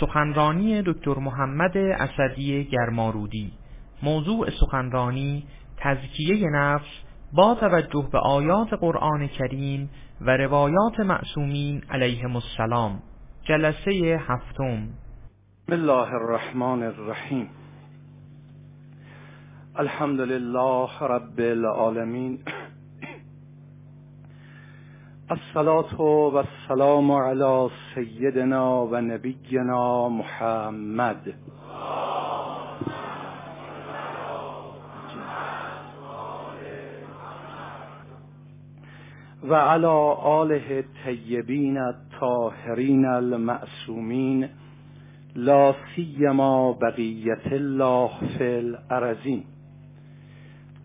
سخنرانی دکتر محمد اسدی گرمارودی. موضوع سخنرانی تزکیه نفس با توجه به آیات قرآن کریم و روایات معصومین علیهم السلام. جلسه هفتم. بسم الله الرحمن الرحیم. الحمد لله رب العالمین. الصلاة و السلام علی سیدنا و نبینا محمد. و علی آله الطیبین الطاهرین المعصومین لا سیما بقیت الله فی الارضین.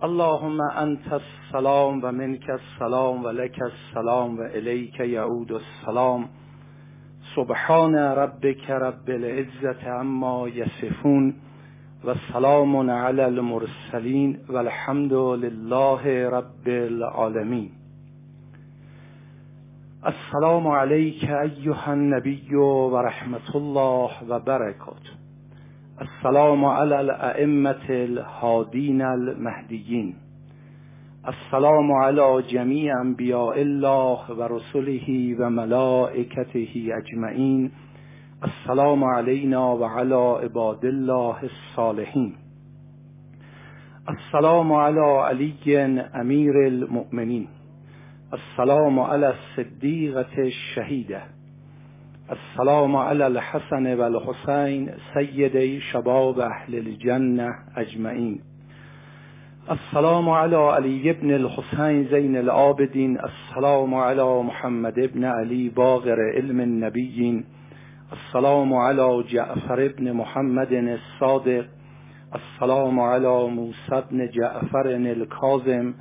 اللهم انت السلام و منک السلام و لک السلام و الیک یعود السلام. سبحان ربک رب العزت عما یصفون و سلام علی المرسلین و الحمد لله رب العالمین. السلام علیک ایها النبی و رحمت الله و برکاته السلام علی الائمة الهادین المهدیین. السلام علی جمیع انبیاء الله و رسله و ملائکته اجمعین. السلام علینا و علی عباد الله الصالحین. السلام علی علی امیر المؤمنین. السلام علی الصدیقة الشهیده. السلام علی الحسن و الحسین سیدی شباب اهل الجنه اجمعین. السلام علی علی ابن الحسین زین العابدین السلام علی محمد ابن علی باغر علم النبیین السلام علی جعفر ابن محمد الصادق السلام علی موسی ابن جعفر الكاظم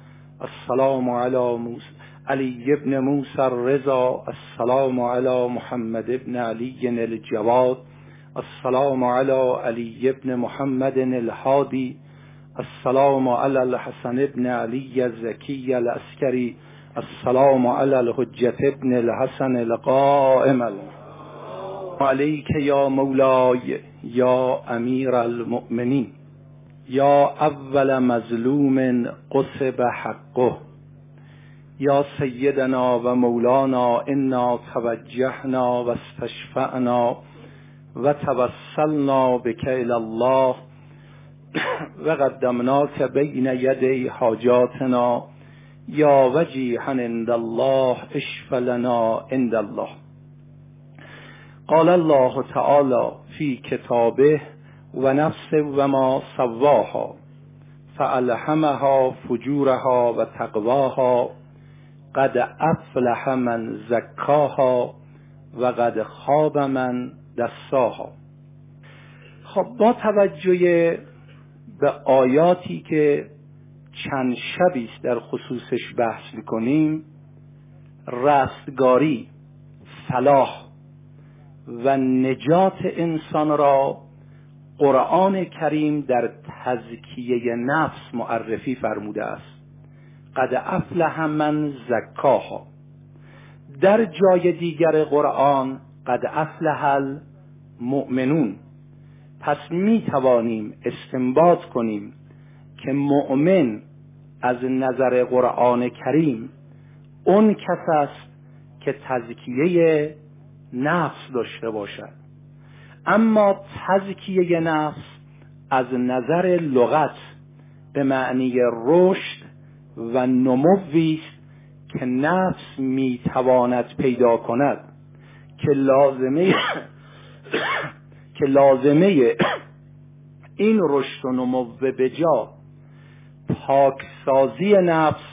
السلام علی موسی علی ابن موسى الرضا السلام على محمد ابن علی الجواد السلام على علی ابن محمد الهادی السلام على الحسن ابن علی الزکی الاسکری السلام على الحجة ابن الحسن القائم. عليك یا مولاي یا امیر المؤمنین. یا اول مظلوم قصب حقه. یا سیدنا و مولانا انا توجهنا و استشفعنا و توسلنا بک الله. و قدمناک بین یدی حاجاتنا یا وجیها عند الله اشف لنا عند الله. قال الله تعالی فی کتابه و نفس و ما سواها فالهمها فجورها و تقواها قد افلح من زکاها و قد خواب من دستاها خب با توجه به آیاتی که چند شبی در خصوصش بحث می‌کنیم رستگاری فلاح و نجات انسان را قرآن کریم در تزکیه نفس معرفی فرموده است. قد افلح من زکاها. در جای دیگر قرآن قد افلح المؤمنون. پس می توانیم استنباط کنیم که مؤمن از نظر قرآن کریم اون کس است که تزکیه نفس داشته باشد. اما تزکیه نفس از نظر لغت به معنی رشد و نموی است که نفس می‌تواند پیدا کند که لازمه که لازمه این رشد و نمو بجا پاکسازی نفس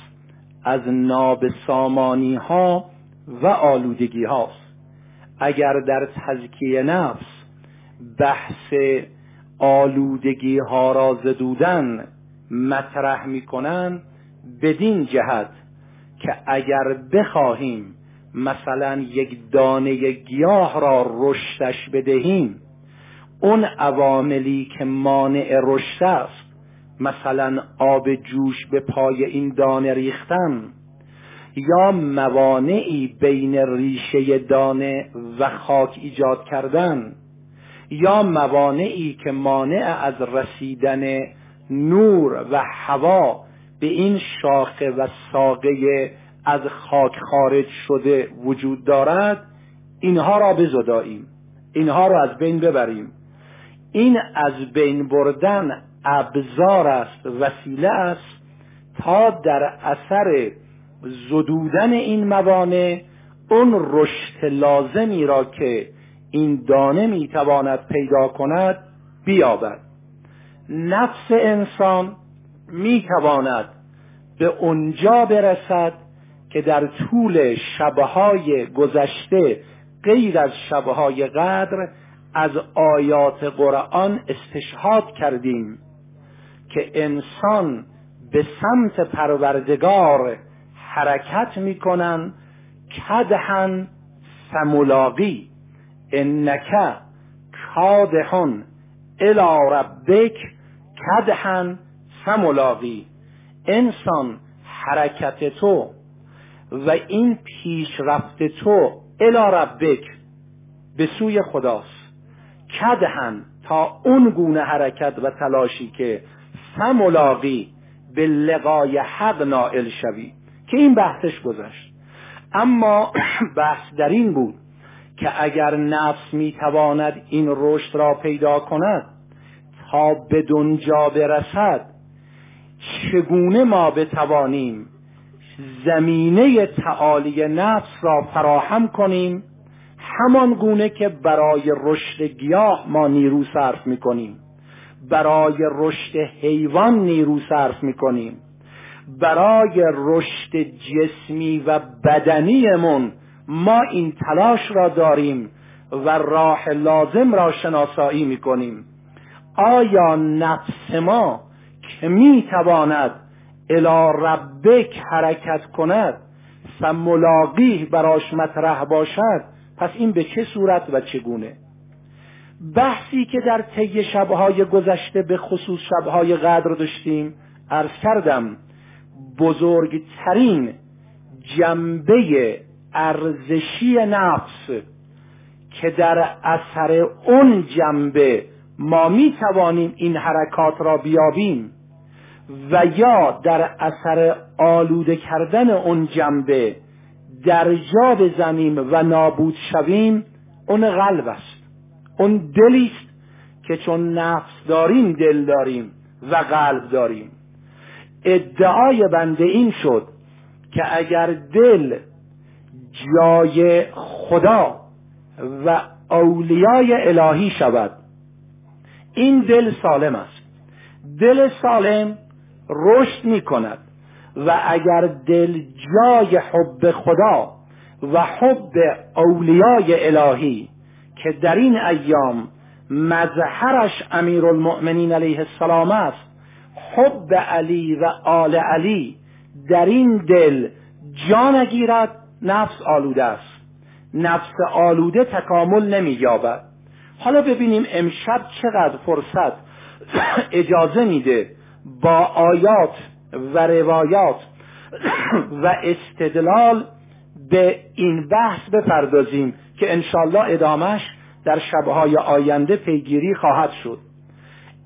از نابسامانی ها و آلودگی هاست اگر در تزکیه نفس بحث آلودگی ها را زدودن مطرح می‌کنند بدین جهت که اگر بخواهیم مثلا یک دانه گیاه را رشدش بدهیم اون عواملی که مانع رشد است مثلا آب جوش به پای این دانه ریختن یا موانعی بین ریشه دانه و خاک ایجاد کردن یا موانعی که مانع از رسیدن نور و هوا به این شاخه و ساقه از خاک خارج شده وجود دارد اینها را بزداییم اینها را از بین ببریم. این از بین بردن ابزار است وسیله است تا در اثر زدودن این موانع اون رشد لازمی را که این دانه می‌تواند پیدا کند بیابد. نفس انسان می‌تواند به اونجا برسد که در طول شبهای گذشته غیر از شبهای قدر از آیات قرآن استشهاد کردیم که انسان به سمت پروردگار حرکت می‌کنن کدهن سملاقی انک کادهن الی ربک کدهن سملاقی انسان حرکت تو و این پیشرفت تو الی ربک به سوی خداست. کدهن تا اون گونه حرکت و تلاشی که سملاقی به لقای حق نائل شوی. که این بحثش گذشت. اما بحث در این بود که اگر نفس می‌تواند این رشد را پیدا کند تا به دنجا برسد چگونه ما بتوانیم زمینه تعالی نفس را فراهم کنیم همان گونه که برای رشد گیاه ما نیرو صرف می‌کنیم. برای رشد حیوان نیرو صرف می‌کنیم. برای رشد جسمی و بدنیمون ما این تلاش را داریم و راه لازم را شناسایی می‌کنیم. آیا نفس ما که می‌تواند الی ربک حرکت کند سملاقیه براش مطرح باشد پس این به چه صورت و چگونه؟ بحثی که در طی شبهای گذشته به خصوص شبهای قدر داشتیم عرض کردم بزرگترین جنبه ارزشی نفس که در اثر اون جنبه ما می توانیم این حرکات را بیابیم و یا در اثر آلوده کردن اون جنبه در جا بزنیم و نابود شویم اون قلب است. اون دلی است که چون نفس داریم دل داریم و قلب داریم. ادعای بنده این شد که اگر دل جای خدا و اولیای الهی شود این دل سالم است. دل سالم رشد می کند و اگر دل جای حب خدا و حب اولیای الهی که در این ایام مظهرش امیر المؤمنین علیه السلام است حب علی و آل علی در این دل جا نگیرد نفس آلوده است. نفس آلوده تکامل نمییابد. حالا ببینیم امشب چقدر فرصت اجازه میده با آیات و روایات و استدلال به این بحث بپردازیم که انشالله ادامش در شبهای آینده پیگیری خواهد شد.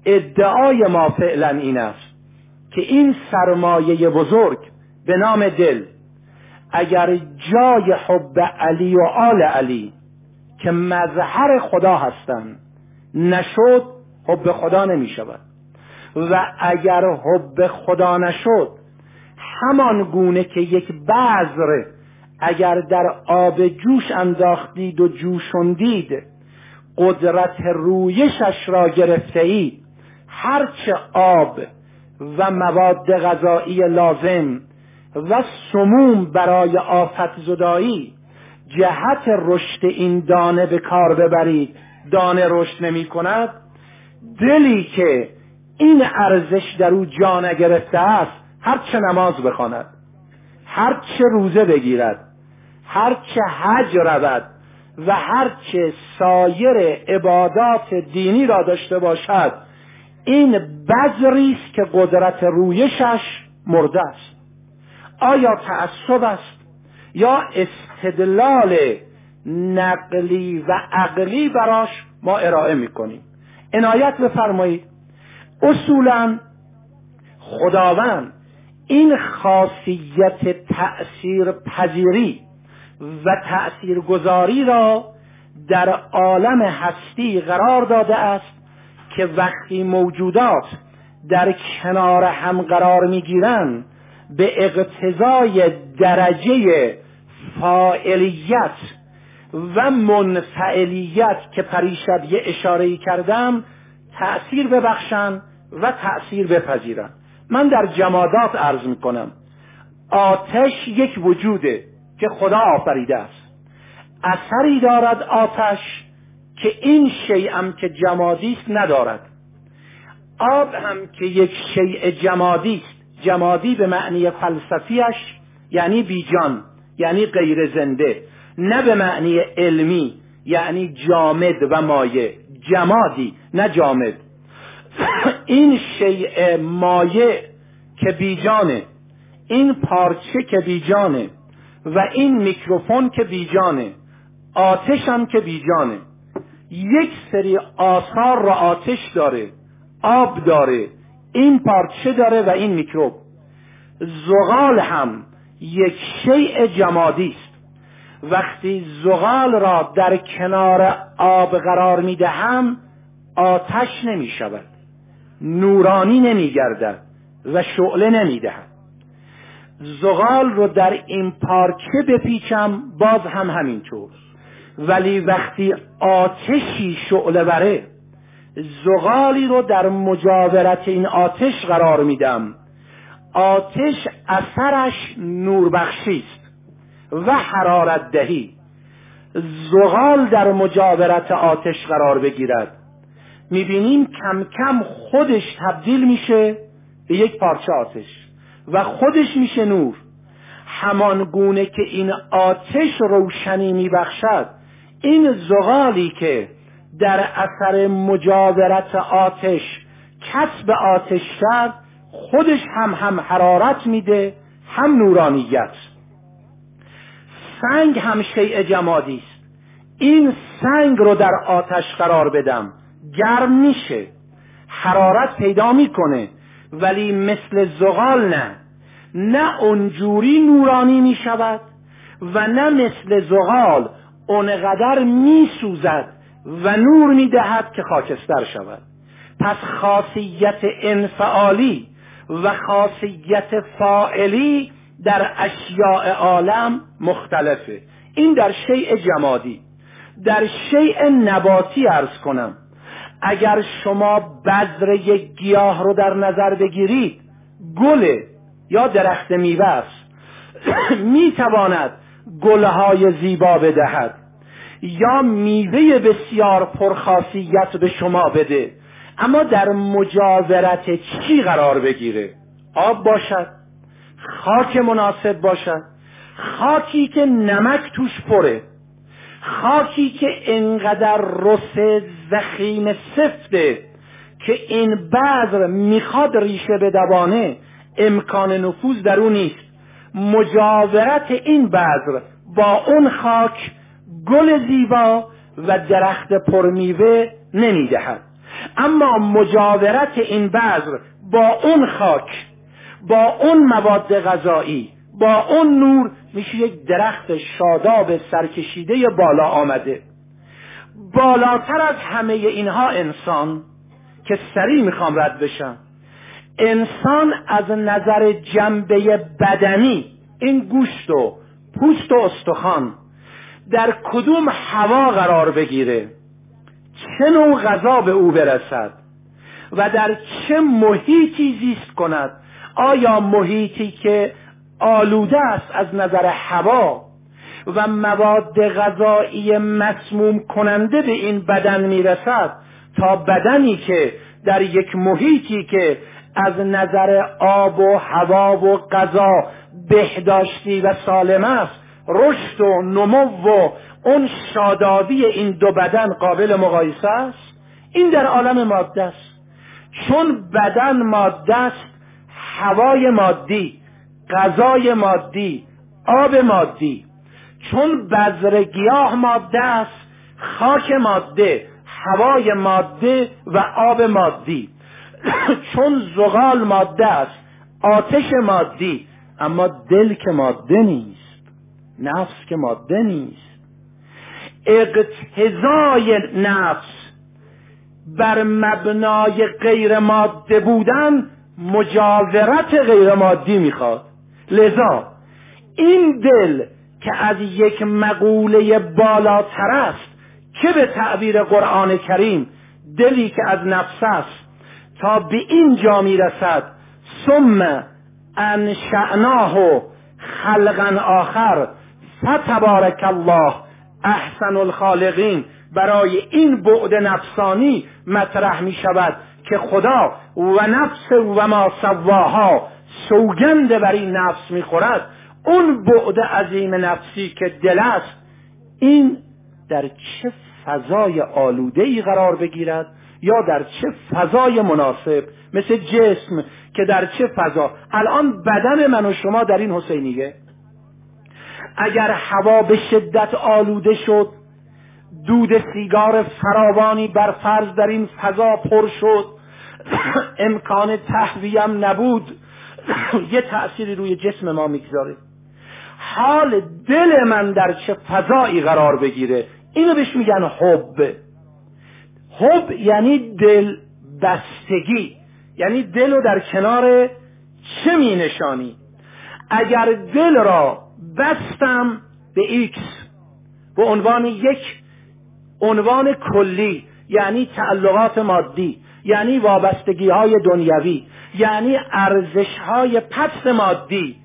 ادعای ما فعلا این است که این سرمایه بزرگ به نام دل اگر جای حب علی و آل علی که مظهر خدا هستند نشد حب خدا نمی شود و اگر حب خدا نشد همان گونه که یک بذر اگر در آب جوش انداختید و جوشندید قدرت رویشش را گرفته اید هرچه آب و مواد غذایی لازم و سموم برای آفت زدایی جهت رشد این دانه به کار ببرید. دانه رشد نمی کند دلی که این ارزش در او جا نگرفته است. هرچه نماز بخواند هرچه روزه بگیرد هرچه حج رود و هرچه سایر عبادات دینی را داشته باشد این بذری است که قدرت رویشش مرده است. آیا تعصب است؟ یا استدلال نقلی و عقلی براش ما ارائه می‌کنیم؟ عنایت بفرمایید. اصولا خداوند این خاصیت تأثیر پذیری و تأثیر گذاری را در عالم هستی قرار داده است که وقتی موجودات در کنار هم قرار می‌گیرند به اقتضای درجه فاعلیت و منفعلیت که پریشب یه اشاره کردم تأثیر ببخشن و تأثیر بپذیرن. من در جمادات عرض می‌کنم. آتش یک وجوده که خدا آفریده است. اثری دارد آتش که این شیعم که جمادی است ندارد. آب هم که یک شیء جمادی است جمادی به معنی فلسفیش یعنی بیجان یعنی غیر زنده. نه به معنی علمی یعنی جامد و مایه جمادی نه جامد. این شیء مایه که بیجانه این پارچه که بیجانه و این میکروفون که بیجانه آتش هم که بیجانه یک سری آثار را آتش داره آب داره این پارچه داره و این میکروب. زغال هم یک شیء جمادی است. وقتی زغال را در کنار آب قرار می‌دهم آتش نمی شود نورانی نمی گردد و شعله نمی دهد زغال رو در این پارچه بپیچم باز هم همینطور. ولی وقتی آتشی شعله بره زغالی رو در مجاورت این آتش قرار میدم. آتش اثرش نوربخشی است و حرارت دهی. زغال در مجاورت آتش قرار بگیرد. می‌بینیم کم کم خودش تبدیل میشه به یک پارچه آتش و خودش میشه نور. همان گونه که این آتش روشنی میبخشد این زغالی که در اثر مجاورت آتش کسب آتش کرد خودش هم هم حرارت میده هم نورانیت. سنگ هم شیء جمادی است. این سنگ رو در آتش قرار بدم. گرم میشه حرارت پیدا می‌کنه ولی مثل زغال نه. نه اونجوری نورانی می‌شود و نه مثل زغال اونقدر میسوزد و نور می‌دهد که خاکستر شود. پس خاصیت انفعالی و خاصیت فائلی در اشیاء عالم مختلفه. این در شیء جمادی. در شیء نباتی ارز کنم. اگر شما بذر یک گیاه رو در نظر بگیرید گل یا درخت میوه است می‌تواند گلهای زیبا بدهد یا میوه بسیار پرخاصیت به شما بده. اما در مجاورت چی قرار بگیره؟ آب باشد خاک مناسب باشد خاکی که نمک توش پره. خاکی که انقدر رس زخیم سفته که این بذر می‌خواد ریشه بدوانه امکان نفوذ در اون نیست. مجاورت این بذر با اون خاک گل زیبا و درخت پرمیوه نمی‌دهد. اما مجاورت این بذر با اون خاک با اون مواد غذایی با اون نور میشه یک درخت شاداب سرکشیده بالا آمده. بالاتر از همه اینها انسان که سریع می‌خوام رد بشم. انسان از نظر جنبه بدنی این گوشت و پوست و استخوان در کدوم هوا قرار بگیره؟ چه نوع غذا به او برسد؟ و در چه محیطی زیست کند؟ آیا محیطی که آلوده است از نظر هوا و مواد غذایی مسموم کننده به این بدن می‌رسد تا بدنی که در یک محیطی که از نظر آب و هوا و غذا بهداشتی و سالم است رشد و نمو و اون شادابی این دو بدن قابل مقایسه است؟ این در عالم ماده است. چون بدن ماده است هوای مادی. غذای مادی آب مادی. چون بذر گیاه ماده است خاک ماده هوای ماده و آب مادی. چون زغال ماده است آتش مادی اما دل که ماده نیست نفس که ماده نیست. اقتضای نفس بر مبنای غیر ماده بودن مجاورت غیر مادی می‌خواد. لذا این دل که از یک مقوله بالاتر است که به تعبیر قرآن کریم دلی که از نفس است تا به این جا می‌رسد ثم انشعناه خلقا آخر فتبارک الله احسن الخالقین. برای این بعد نفسانی مطرح می شود که خدا و نفس و ما سواها سوگند بر این نفس می‌خورد اون بعد عظیم نفسی که دل است این در چه فضای آلوده ای قرار بگیرد یا در چه فضای مناسب؟ مثل جسم که در چه فضا؟ الان بدن من و شما در این حسینیه. اگر هوا به شدت آلوده شد دود سیگار فراوانی بر فرض در این فضا پر شد امکان تهویه‌م نبود. یه تأثیری روی جسم ما می‌گذاره. حال دل من در چه فضایی قرار بگیره؟ اینو بهش میگن حب. حب یعنی دل بستگی. یعنی دل رو در کنار چه می نشانی اگر دل را بستم به X به عنوان یک عنوان کلی یعنی تعلقات مادی یعنی وابستگی های دنیوی یعنی ارزش های پس مادی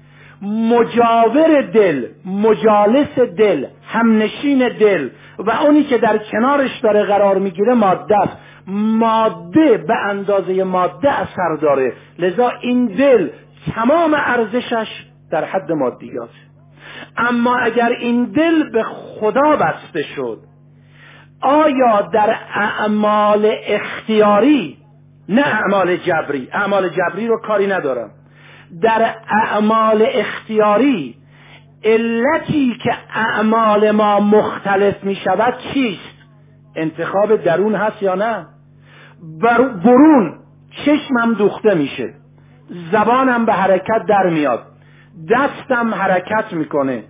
مجاور دل مجالس دل همنشین دل و اونی که در کنارش داره قرار می‌گیره ماده است. ماده به اندازه ماده اثر داره. لذا این دل تمام ارزشش در حد مادیات. اما اگر این دل به خدا بسته شد آیا در اعمال اختیاری نه اعمال جبری. اعمال جبری رو کاری ندارم. در اعمال اختیاری علتی که اعمال ما مختلف می شود چیست؟ انتخاب درون هست یا نه؟ برون چشمم دوخته میشه. زبانم به حرکت در میاد. دستم حرکت می‌کنه.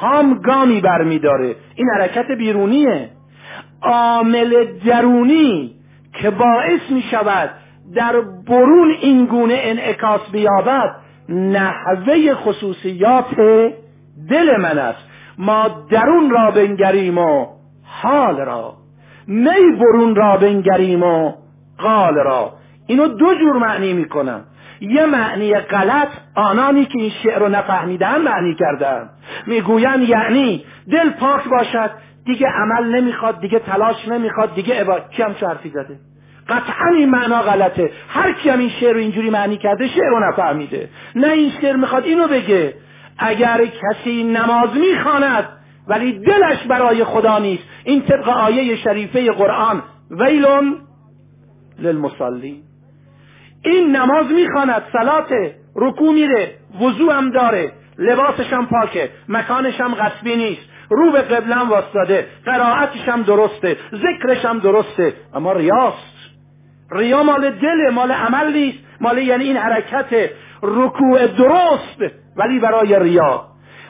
پام گامی برمیداره. این حرکت بیرونیه. عامل درونی که باعث می شود در برون این گونه انعکاس بیابد نحوه خصوصیات دل من است. ما درون را بنگریم و حال را. می برون را بنگریم و قال را. اینو دو جور معنی می‌کنم. یه معنی غلط آنانی که این شعر رو نفهمیدن معنی کردن. می‌گویند یعنی دل پاک باشد دیگه عمل نمی‌خواد دیگه تلاش نمی‌خواد دیگه عبادت کی هم حرفی زده؟ قطعا این معنا غلطه. هر کی هم این شعر رو اینجوری معنی کرده شعر رو نفهمیده. نه این شعر می‌خواد اینو بگه اگر کسی نماز می‌خواند ولی دلش برای خدا نیست. این طبق آیه شریفه قرآن ویلون للمصلی این نماز می‌خواند سلات رکوع میره وضوع هم داره لباسش هم پاکه مکانش هم غصبی نیست. رو به قبلم واسطاده قرائتش هم درسته ذکرش هم درسته. اما ریاست ریا مال دل مال عمل نیست. مال یعنی این حرکت رکوع درست ولی برای ریا.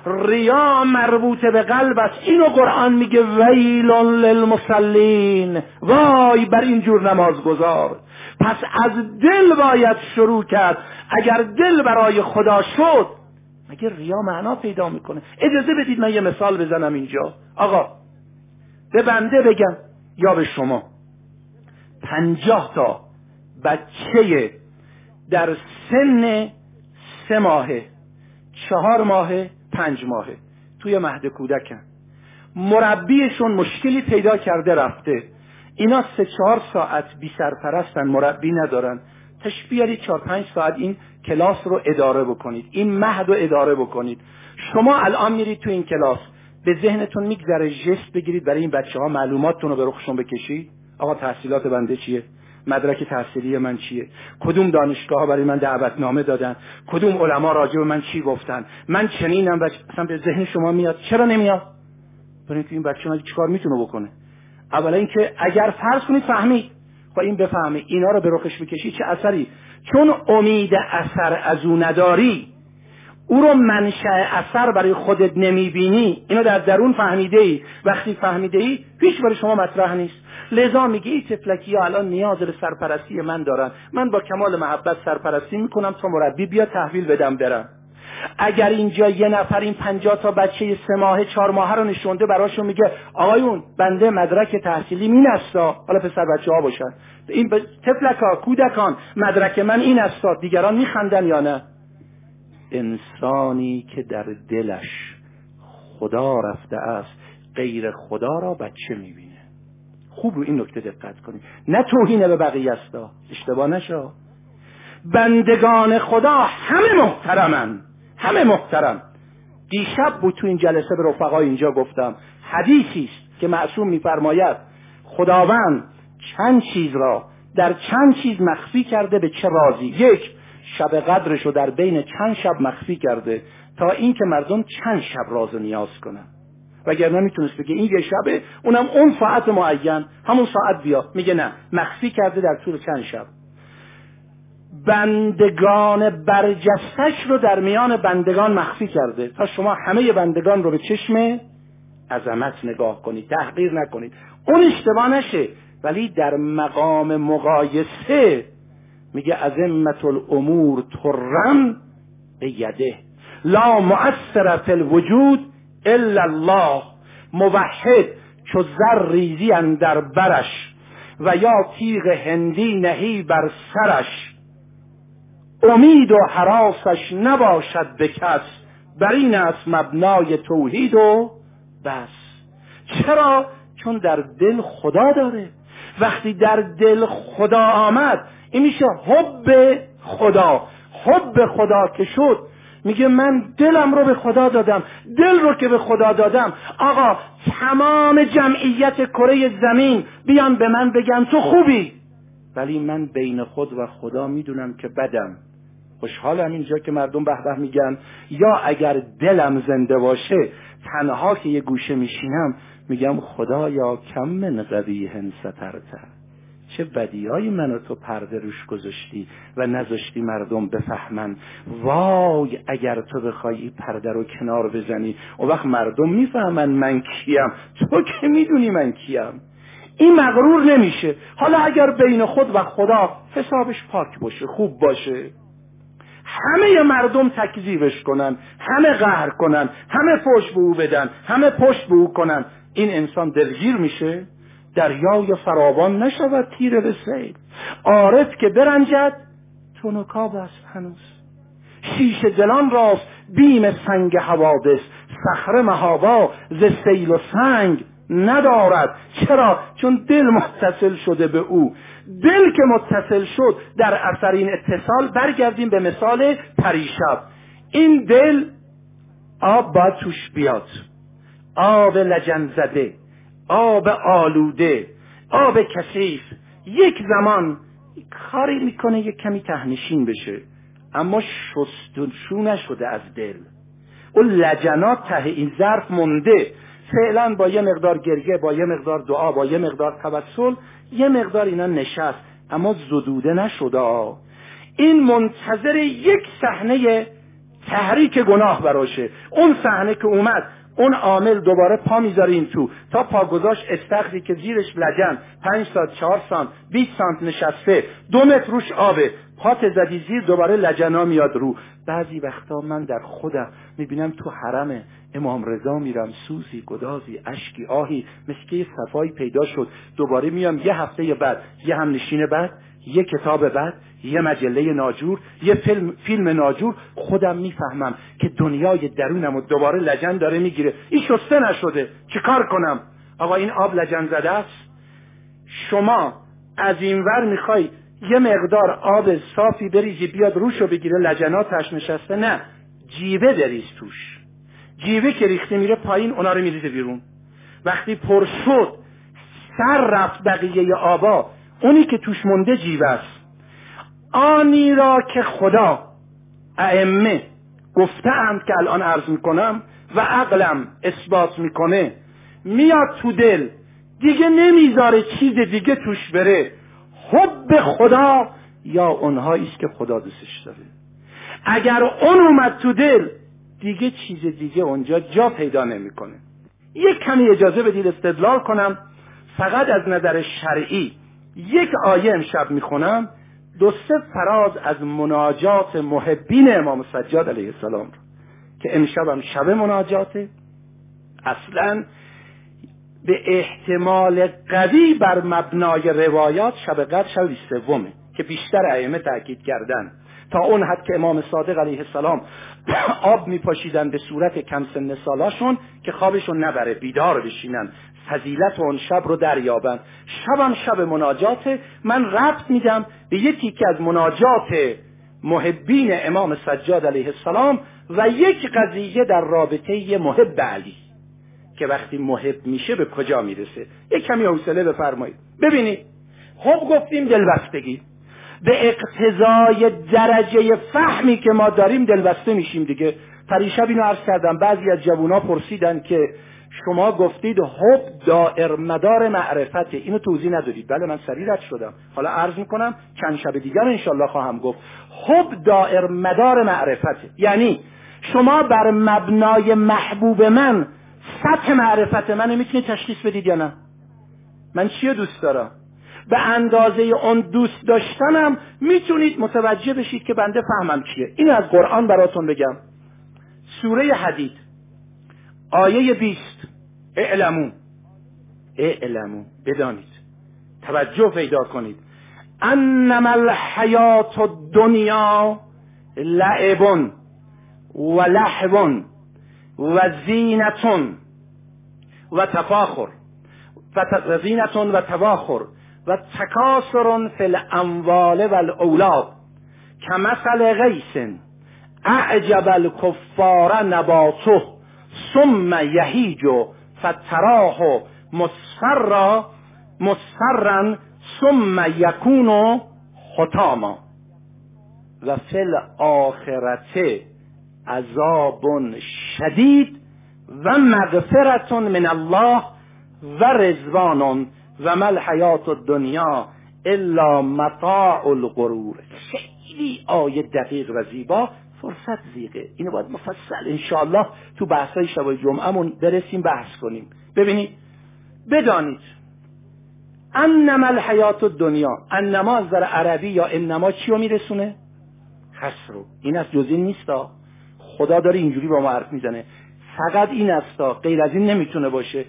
ریا مربوط به قلب است. اینو قرآن میگه ویلون للمسلین وای بر این جور نماز گذار پس از دل باید شروع کرد. اگر دل برای خدا شد مگه ریا معنا پیدا می‌کنه؟ اجازه بدید من یه مثال بزنم اینجا. آقا به بنده بگم یا به شما. پنجاه تا بچه در سن سه ماهه چهار ماهه پنج ماهه. توی مهد کودکن. مربیشون مشکلی پیدا کرده رفته. اینا سه چهار ساعت بی سرپرستن مربی ندارن. تش بیارید چهار پنج ساعت این کلاس رو اداره بکنید. این مهد رو اداره بکنید. شما الان میرید تو این کلاس. به ذهنتون میگذره جست بگیرید برای این بچه ها معلوماتتون رو به رخشون بکشید. آقا تحصیلات بنده چیه؟ مدرک تحصیلی من چیه؟ کدوم دانشگاه ها برای من دعوتنامه دادن؟ کدوم علما راجع به من چی گفتن؟ من چنینم و اصلا به ذهن شما میاد. چرا نمیاد؟ برای این بچه من چیکار می‌تونه بکنه؟ اولا اینکه اگر فرض کنید فهمید. خب این بفهمه. اینا رو به رخش بکشی چه اثری؟ چون امید اثر از او نداری او رو منشأ اثر برای خودت نمی‌بینی. اینو در درون فهمیده ای وقتی فهمیده ای هیچ برای شما مطرح نیست. لذا میگه ای تفلکی ها الان نیاز به سرپرستی من دارن من با کمال محبت سرپرستی می‌کنم تا مربی بیا تحویل بدم برم. اگر اینجا یه نفر این پنجاه تا بچه سه ماهه چهار ماهه رو نشونده براشون میگه آقایون بنده مدرک تحصیلی این استا حالا پسر بچه ها باشن. این تفلکا کودکان مدرک من این استا دیگران میخندن یا نه؟ انسانی که در دلش خدا رفته است غیر خدا را بچه می‌بینه. خوب رو این نکته دقت کنید نه توهین به بقیه استا اشتباه نشا بندگان خدا همه محترمن. همه محترم. دیشب بود تو این جلسه به رفقای اینجا گفتم. حدیثی است که معصوم میفرماید خداوند چند چیز را در چند چیز مخفی کرده به چه رازی یک شب قدرش رو در بین چند شب مخفی کرده تا اینکه مردم چند شب راز نیاز کنن. وگرنه می‌تونست بگه این یه شبه اونم اون ساعت معین همون ساعت بیا. میگه نه مخفی کرده در طول چند شب. بندگان برجستش رو در میان بندگان مخفی کرده. تا شما همه بندگان رو به چشم عظمت نگاه کنید تحقیر نکنید. اون اشتباه نشه. ولی در مقام مقایسه میگه عظمت الامور ترم به یده. لا مؤثر فی الوجود الا الله. موحد چو زر ریزی اندر برش و یا تیغ هندی نهی بر سرش. امید و حراسش نباشد به کس. بر این است مبنای توحید و بس. چرا؟ چون در دل خدا داره. وقتی در دل خدا آمد این میشه حب خدا. حب خدا که شد میگه من دلم رو به خدا دادم. دل رو که به خدا دادم. آقا تمام جمعیت کره زمین بیان به من بگن تو خوبی. ولی من بین خود و خدا می‌دونم که بدم. خوشحالم اینجا که مردم به به میگن یا اگر دلم زنده باشه تنها که یه گوشه میشینم میگم خدا یا کم من قبیه سترته چه بدیایی منو تو پرده روش گذاشتی و نذاشتی مردم بفهمن. وای اگر تو بخوای پرده رو کنار بزنی. و وقت مردم می‌فهمن من کیم. تو که می‌دونی من کیم. این مغرور نمیشه. حالا اگر بین خود و خدا حسابش پاک باشه خوب باشه. همه مردم تکذیبش کنن همه قهر کنن همه فوش به او بدن همه پشت به او کنن. این انسان دلگیر میشه دریای فراوان نشود تیر به سیل عارف که برنجد تونکاب است هنوز. شیش دلان راست بیم سنگ حوادث صخره مهابا ز سیل و سنگ. ندارد. چرا؟ چون دل متصل شده به او. دل که متصل شد در اثر این اتصال برگردیم به مثال پریشب. این دل آب باید توش بیاد. آب لجن زده آب آلوده آب کثیف. یک زمان کاری می‌کنه یک کمی تهنشین بشه. اما شستشو نشده از دل. اون لجنات ته این ظرف مونده. فعلا با یه مقدار گریه با یه مقدار دعا با یه مقدار توسل یه مقدار اینا نشست. اما زدوده نشده این منتظر یک صحنه تحریک گناه براشه. اون صحنه که اومد اون عامل دوباره پا می‌ذاره تو. تا پا گذاشت استخری که زیرش لجن. پنج سانت چهار سانت 20 سانت نشسته. دو متر روش آبه. پات زدی زیر دوباره لجنا میاد رو. بعضی وقتا من در خودم می‌بینم تو حرم امام رضا میرم سوزی گدازی اشکی آهی مسکه صفایی پیدا شد. دوباره میام یه هفته بعد. یه هم نشین بعد یه کتاب بعد یه مجله ناجور یه فیلم, فیلم ناجور. خودم می‌فهمم که دنیای درونم و دوباره لجن داره می‌گیره. این شسته نشده. چیکار کنم؟ آقا این آب لجن زده است؟ شما از این ور می‌خوای یه مقدار آب صافی بریزی بیاد روشو بگیره لجناتش نشسته نه. جیوه بریز توش. جیوه که ریخته میره پایین اونا رو میریزه بیرون. وقتی پر شد سر رفت بقیه آبا. اونی که توش مونده جیوه است. آنی را که خدا ائمه گفتهاند که الان عرض می‌کنم و عقلم اثبات می‌کنه میاد تو دل. دیگه نمی‌ذاره چیز دیگه توش بره. حب خدا یا اونهایی است که خدا دوستش داره. اگر اون اومد تو دل دیگه چیز دیگه اونجا جا پیدا نمی‌کنه. یک کمی اجازه بدید استدلال کنم. فقط از نظر شرعی یک آیه امشب می‌خونم. دو سه فراز از مناجات محبین امام سجاد علیه السلام که امشب هم شب مناجاته. اصلا به احتمال قوی بر مبنای روایات شب قدر شب سومه که بیشتر ائمه تاکید کردن. تا اون حد که امام صادق علیه السلام آب میپاشیدن به صورت کم سن سالاشون که خوابشون نبره بیدار بشینن فضیلت اون شب رو دریابن. شبم شب مناجات من ربط میدم به یکی که از مناجات محبین امام سجاد علیه السلام و یک قضیه در رابطه محب علی. که وقتی محب میشه به کجا می‌رسه؟ یک کمی حوصله بفرمایید. ببینید خب گفتیم دلبستگی. به اقتضای درجه فهمی که ما داریم دلبسته میشیم دیگه. پریشب اینو عرض کردم. بعضی از جوونا پرسیدن که شما گفتید حب دائر مدار معرفته اینو توضیح ندادید. بله من سریع رد شدم. حالا عرض می‌کنم چند شب دیگر انشالله خواهم گفت. حب دائر مدار معرفته یعنی شما بر مبنای محبوب من سطح معرفت من می‌تونید تشخیص بدید یا نه؟ من چیه دوست دارم؟ به اندازه اون دوست داشتنم می‌تونید متوجه بشید که بنده فهمم چیه. این از قرآن براتون بگم. سوره حدید. آیه بیست. اعلمو. اعلمو. بدانید. توجه پیدا کنید. انما الحیات الدنیا لعبون و لحبون و زینتون و تفاخر. و زینتون و تفاخر و تکاسر فی الاموال و الاولاد. کمثل غیس اعجب الکفار نباته. ثم یهیج فتراه مصفرا مصفرا ثم یکون ختاما و فی الاخرته عذاب شدید. و مغفرت من الله و رزوان و مل حیات الدنیا الا مطاع الغرور. خیلی آیه دقیق و زیبا. فرصت زیغه. اینو باید مفصل انشاءالله تو بحثای شب جمعهمون برسیم بحث کنیم. ببینید بدانید. انما الحیات الدنیا. انما از در عربی یا انما چی رو میرسونه؟ حسرو این از جزی نیستا خدا داره اینجوری با ما حرف می‌زنه. فقط این استا غیر از این نمی‌تونه باشه.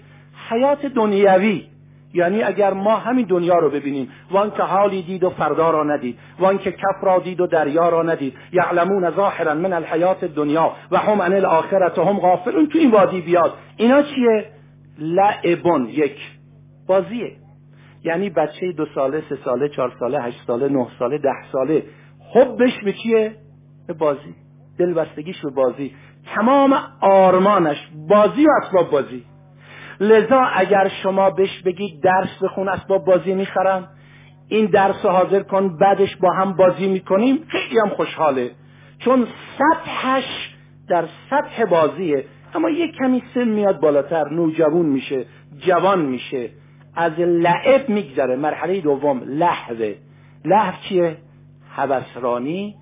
حیات دنیوی یعنی اگر ما همین دنیا رو ببینیم وان که حالی دید و فردا را ندید وان که کف را دید و دریا را ندید یعلمون ظاهرا من الحیات دنیا و هم عن الاخرت هم غافلون تو این وادی بیاد. اینا چیه؟ لعبون یک بازیه. یعنی بچه دو ساله سه ساله چهار ساله هشت ساله نه ساله ده ساله. حبش به چیه؟ به بازی. دلبستگیش به بازی. تمام آرمانش بازی و اسباب بازی. لذا اگر شما بهش بگید درس بخون اسباب بازی می‌خرم این درس رو حاضر کن بعدش با هم بازی می‌کنیم خیلی هم خوشحاله. چون سطحش در سطح بازیه اما یک کمی سن میاد بالاتر نوجوان میشه جوان میشه. از لعب میگذره. مرحله دوم لحوه لحو چیه؟ هوسرانی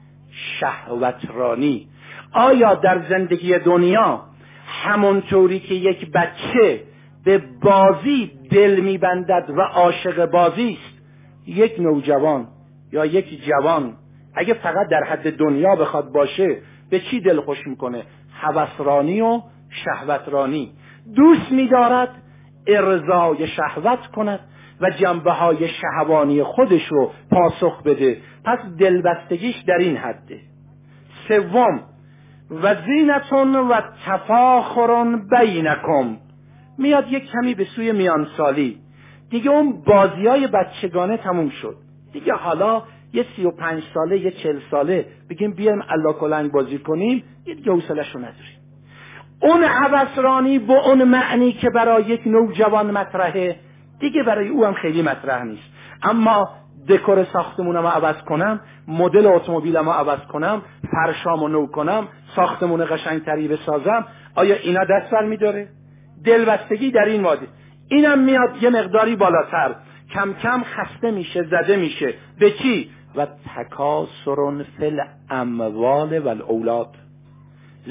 شهوترانی. آیا در زندگی دنیا همونطوری که یک بچه به بازی دل میبندد و عاشق بازی است؟ یک نوجوان یا یک جوان اگه فقط در حد دنیا بخواد باشه به چی دل خوش می‌کنه؟ هوسرانی و شهوترانی. دوست میدارد ارزای شهوت کند و جنبه های شهوانی خودش رو پاسخ بده. پس دلبستگیش در این حده. سوم و زینتون و تفاخرون بینکم. میاد یک کمی به سوی میانسالی. دیگه اون بازی های بچگانه تموم شد. دیگه حالا یه سی و پنج ساله یه چل ساله بگیم بیایم الله کلنگ بازی کنیم یه دیگه حوصلش رو نداریم. اون عوضرانی با اون معنی که برای یک نوجوان مطرحه دیگه برای او هم خیلی مطرح نیست. اما دکور ساختمونم عوض کنم مدل اتومبیلم عوض کنم فرشامو نو کنم ساختمون قشنگتری بسازم. آیا اینا دست بر میداره؟ دلبستگی در این وادی اینم میاد یه مقداری بالاتر. کم کم خسته میشه زده میشه. به چی؟ و تکاسرون فل اموال و الاولاد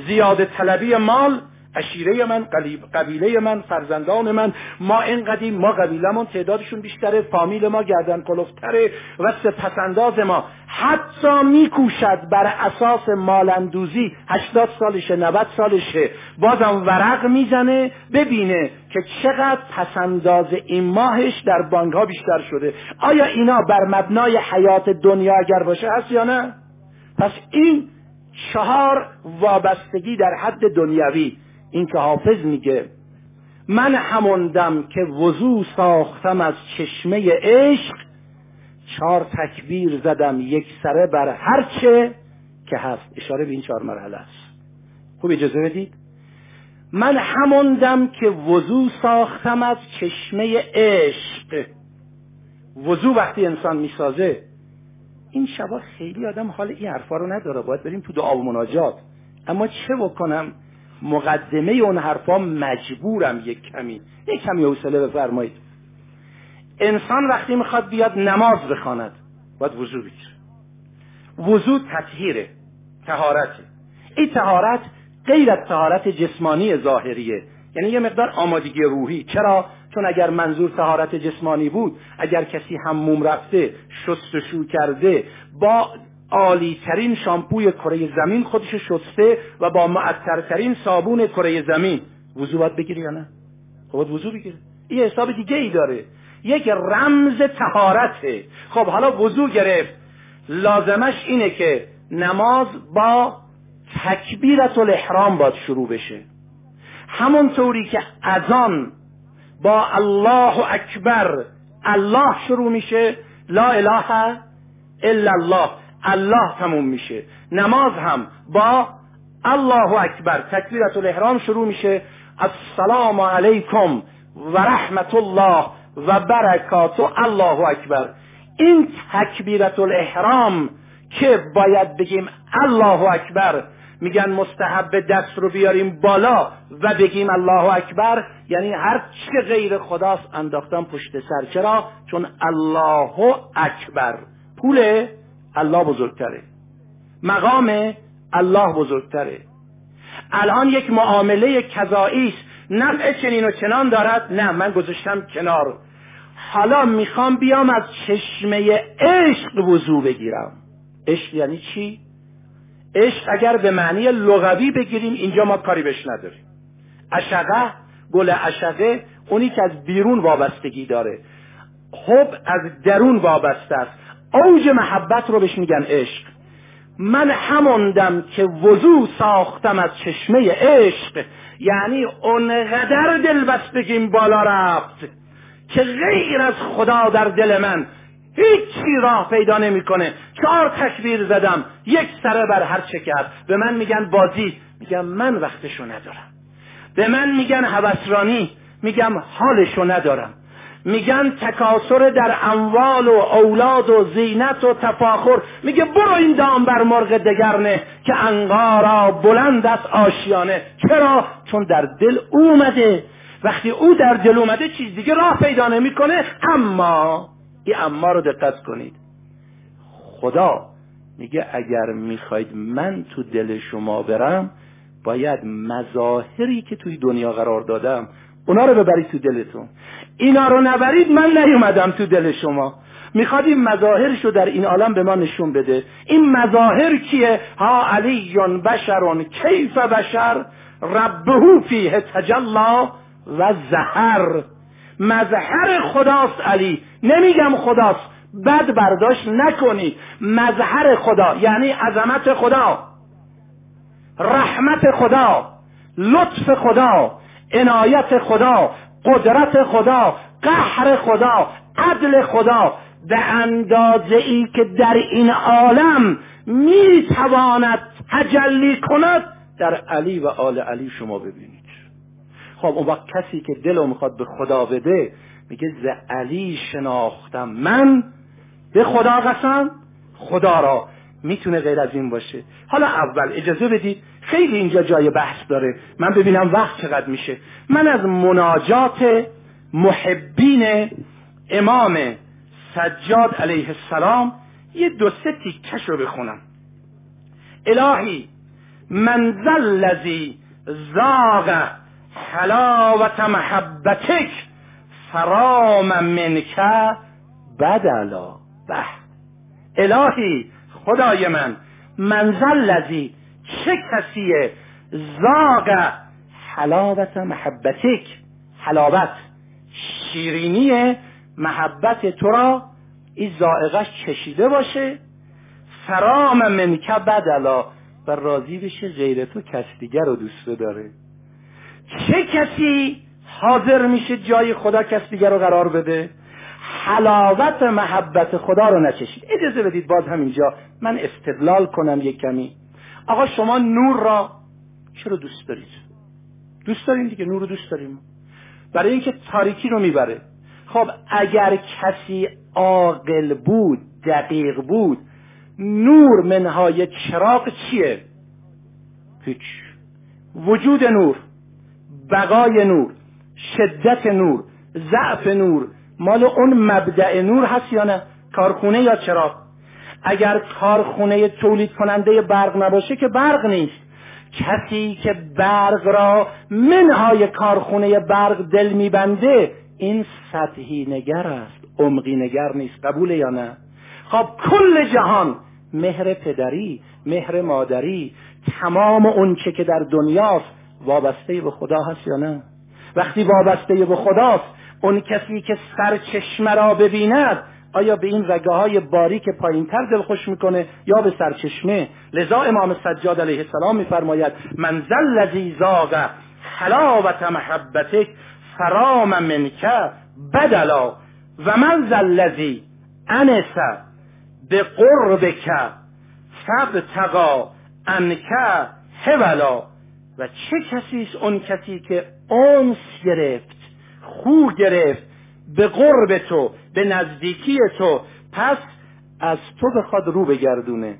زیاده طلبی مال اشیره من قبیله من فرزندان من. ما اینقدیم ما قبیلمون تعدادشون بیشتره فامیل ما گردن کلفتره و سپسنداز ما. حتی میکوشد بر اساس مالندوزی هشتاد سالشه 90 سالشه. بازم ورق می‌زنه ببینه که چقدر پسنداز این ماهش در بانک ها بیشتر شده. آیا اینا بر مبنای حیات دنیا اگر باشه هست یا نه؟ پس این چهار وابستگی در حد دنیوی این که حافظ میگه من هموندم که وضوع ساختم از چشمه عشق چهار تکبیر زدم یک سره بر هر چه که هست. اشاره به این چهار مرحله است. خوب اجازه بدید؟ من هموندم که وضوع ساختم از چشمه عشق. وضوع وقتی انسان می‌سازه این شبا خیلی آدم حال این حرفا رو نداره. باید بریم تو دعا و مناجات. اما چه بکنم؟ مقدمه اون حرفا مجبورم یک کمی یک کمی حوصله بفرمایید. انسان وقتی می‌خواد بیاد نماز بخواند باید وضو بگیره. وضو تطهیره تهارته. این تهارت غیر از تهارت جسمانی ظاهریه. یعنی یه مقدار آمادگی روحی. چرا؟ چون اگر منظور تهارت جسمانی بود اگر کسی حموم رفته شستشو کرده با عالی ترین شامپوی کره زمین خودش شسته و با معطرترین صابون کره زمین. وضو باید بگیری یا نه؟ خب وضو بگیره این حساب دیگه ای داره. یک رمز تهارته. خب حالا وضو گرفت. لازمش اینه که نماز با تکبیرت الاحرام باید شروع بشه. همونطوری که اذان با الله اکبر الله شروع میشه. لا اله الا الله. الله تموم میشه. نماز هم با الله اکبر. تکبیرت الاحرام شروع میشه. السلام علیکم و رحمت الله و برکاتو الله اکبر. این تکبیرت الاحرام که باید بگیم الله اکبر. میگن مستحب دست رو بیاریم بالا و بگیم الله اکبر. یعنی هر چه غیر خداست انداختن پشت سر. چرا؟ چون الله اکبر. پول الله بزرگتره. مقام الله بزرگتره. الان یک معامله کذایی است. نفع چنین و چنان دارد. نه من گذاشتم کنار. حالا می‌خوام بیام از چشمه عشق وضوع بگیرم. عشق یعنی چی؟ عشق اگر به معنی لغوی بگیریم اینجا ما کاری بهش نداریم. اشقه گل اشقه اونی که از بیرون وابستگی داره. حب از درون وابسته است. اوج محبت رو بهش میگن عشق. من هموندم که وضوع ساختم از چشمه عشق یعنی اونقدر دل بستگیم بالا رفت که غیر از خدا در دل من هیچی راه پیدا نمی‌کنه. چهار تکبیر زدم یک سره بر هر چه کرد. به من میگن بازی میگم من وقتشو ندارم. به من میگن هوسرانی میگم حالشو ندارم. میگن تکاسر در اموال و اولاد و زینت و تفاخر. میگه برو این دام بر مرغ دگرنه که انقارا بلند از آشیانه. چرا؟ چون در دل اومده. وقتی او در دل اومده چیز دیگه راه پیدا نمی‌کنه. اما این اما رو دقت کنید. خدا میگه اگر می‌خواید من تو دل شما برم باید مظاهری که توی دنیا قرار دادم اونا رو ببرید تو دلتون. اینا رو نبرید من نیومدم تو دل شما. می‌خواد این مظاهرش رو در این عالم به ما نشون بده. این مظاهر کیه؟ ها علیون بشرون کیف بشر ربهو فیه تجلا و زهر. مظهر خداست علی. نمیگم خداست. بد برداشت نکنی. مظهر خدا یعنی عظمت خدا. رحمت خدا. لطف خدا. عنایت خدا. قدرت خدا قهر خدا عدل خدا. به اندازه ای که در این عالم می‌تواند تجلی کند در علی و آل علی شما ببینید. خب اون وقت کسی که دلو می‌خواد به خدا بده میگه ز علی شناختم من. به خدا قسم؟ خدا را. می‌تونه غیر از این باشه. حالا اول اجازه بدید خیلی اینجا جای بحث داره. من ببینم وقت چقدر میشه. من از مناجات محبین امام سجاد علیه السلام یه دو سه تیکش رو بخونم. الهی من ذلذی زاغ حلاوت محبتک فرام منک بدلا. به الهی خدای من منزل لذی چه کسیه زاغ حلاوت محبتک؟ حلاوت. شیرینی محبت تو را این زائقش چشیده باشه. فرام منک بدلا و راضی بشه غیر تو کس دیگر رو دوست داره چه کسی حاضر میشه جای خدا کس دیگر رو قرار بده؟ حلاوت محبت خدا رو نچشید اجازه بدید باز همینجا من استدلال کنم یک کمی. آقا شما نور را چرا دوست دارید؟ دوست داریم دیگه نور رو دوست داریم. برای اینکه تاریکی رو می‌بره. خب اگر کسی عاقل بود دقیق بود نور منهای چراغ چیه؟ هیچ. وجود نور بقای نور شدت نور ضعف نور مال اون مبدع نور هست یا نه؟ کارخونه یا چراغ؟ اگر کارخونه تولید کننده برق نباشه که برق نیست. کسی که برق را منهای کارخونه برق دل میبنده این سطحی نگر است. عمقی نگر نیست. قبول یا نه؟ خب کل جهان مهر پدری مهر مادری تمام اونچه که در دنیاست وابسته به خدا هست یا نه؟ وقتی وابسته به خداست اون کسی که سرچشمه را ببیند آیا به این رگه های باریک پایین تر دل خوش می‌کنه یا به سرچشمه؟ لذا امام سجاد علیه السلام میفرماید من لذی زاغ حلاوت محبتک فرام منک بدلا و من لذی انس به قربک فبتقا انک هولا و چه کسی است اون کسی که اونس گرفت خو گرفت به قرب تو به نزدیکی تو پس از تو بخواد رو بگردونه.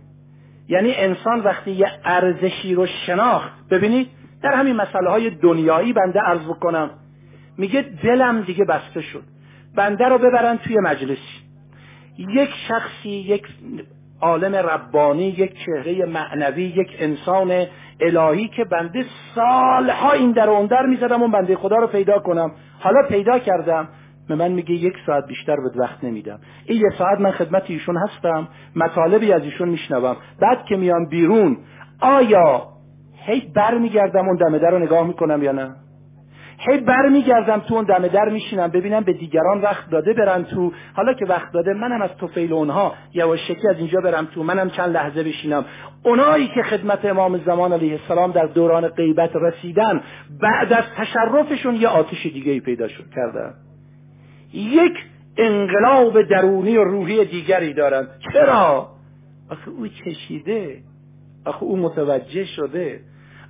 یعنی انسان وقتی یه ارزشی رو شناخت ببینید در همین مسئله های دنیایی بنده عرض بکنم میگه دلم دیگه بسته شد. بنده رو ببرن توی مجلسی یک شخصی یک عالم ربانی یک چهره معنوی یک انسان الهی که بنده سالها این در اون در می‌زدم اون بنده خدا رو پیدا کنم. حالا پیدا کردم. به من میگه یک ساعت بیشتر به وقت نمیدم. این یک ساعت من خدمت ایشون هستم مطالبی از ایشون میشنوم. بعد که میام بیرون آیا هی برمیگردم اون دمه در رو نگاه می‌کنم یا نه؟ هی برمیگردم تو اون دم در میشینم ببینم به دیگران وقت داده برن تو. حالا که وقت داده منم از توفیل اونها یواشکی از اینجا برم تو. منم چند لحظه بشینم. اونایی که خدمت امام زمان علیه السلام در دوران غیبت رسیدن بعد از تشرفشون یه آتش دیگه ای پیدا شد کردن. یک انقلاب درونی و روحی دیگری دارن چرا؟ آخه او چشیده. آخه او متوجه شده.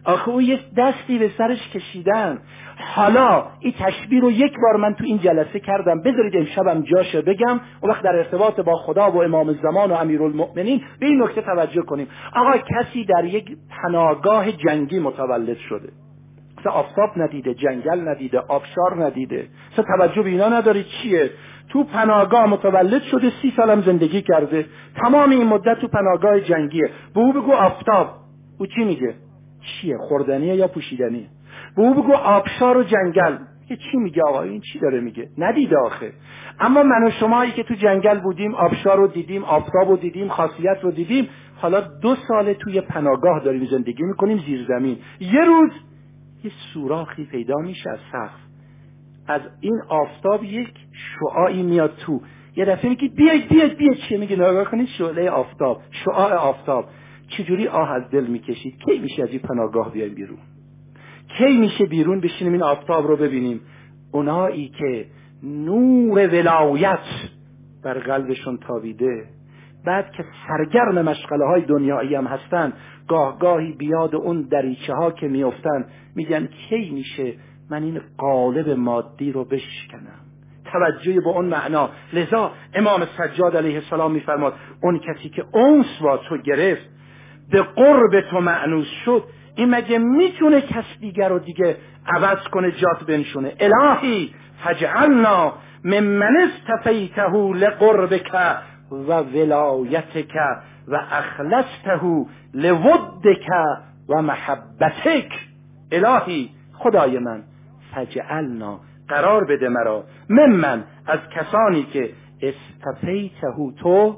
آخه او یک دستی به سرش کشیدن. حالا این تشبیه رو یک بار من تو این جلسه کردم. بذارید امشبم جاشه بگم. و وقت در ارتباط با خدا و امام زمان و امیرالمؤمنین به این نکته توجه کنیم. آقا کسی در یک پناهگاه جنگی متولد شده. مثل آفتاب ندیده جنگل ندیده آبشار ندیده. مثل توجه به اینا نداری. چیه؟ تو پناهگاه متولد شده سی سالم زندگی کرده. تمام این مدت تو پناهگاه جنگیه. به او بگو آفتاب. او چی میگه؟ چیه؟ خوردنیه یا پوشیدنیه؟ به او بگو آبشار و جنگل. که چی میگه آقا؟ این چی داره میگه؟ ندیده آخه. اما من و شمایی که تو جنگل بودیم آبشار رو دیدیم آفتاب رو دیدیم خاصیت رو دیدیم حالا دو ساله توی پناهگاه داریم زندگی می‌کنیم زیر زمین یه روز یه سوراخی پیدا میشه از سقف. از این آفتاب یک شعاعی میاد تو. یه دفعه میگه بیاید بیاید بیاید چیه؟ میگه نگاه کنید شعله آفتاب شعاع آفتاب. چجوری آه از دل می‌کشید؟ کی میشه از این پناهگاه بیایم بیرون؟ کی میشه بیرون بشینیم این آفتاب رو ببینیم؟ اونایی که نور ولایت بر قلبشون تابیده بعد که سرگرم مشغله های دنیایی هم هستن گاه گاهی بیاد اون دریچه ها که میفتن میگن کی میشه؟ من این قالب مادی رو بشکنم. توجهی به اون معنا. لذا امام سجاد علیه السلام میفرماد اون کسی که اونس با تو گرفت به قرب تو معنوس شد این مگه می‌تونه کس دیگر رو دیگه عوض کنه جات بنشونه؟ الهی فجعلنا ممن استفیته لقربک و ولایتک و اخلصته لودک و محبتک. الهی خدای من فجعلنا قرار بده مرا. ممن از کسانی که استفیته تو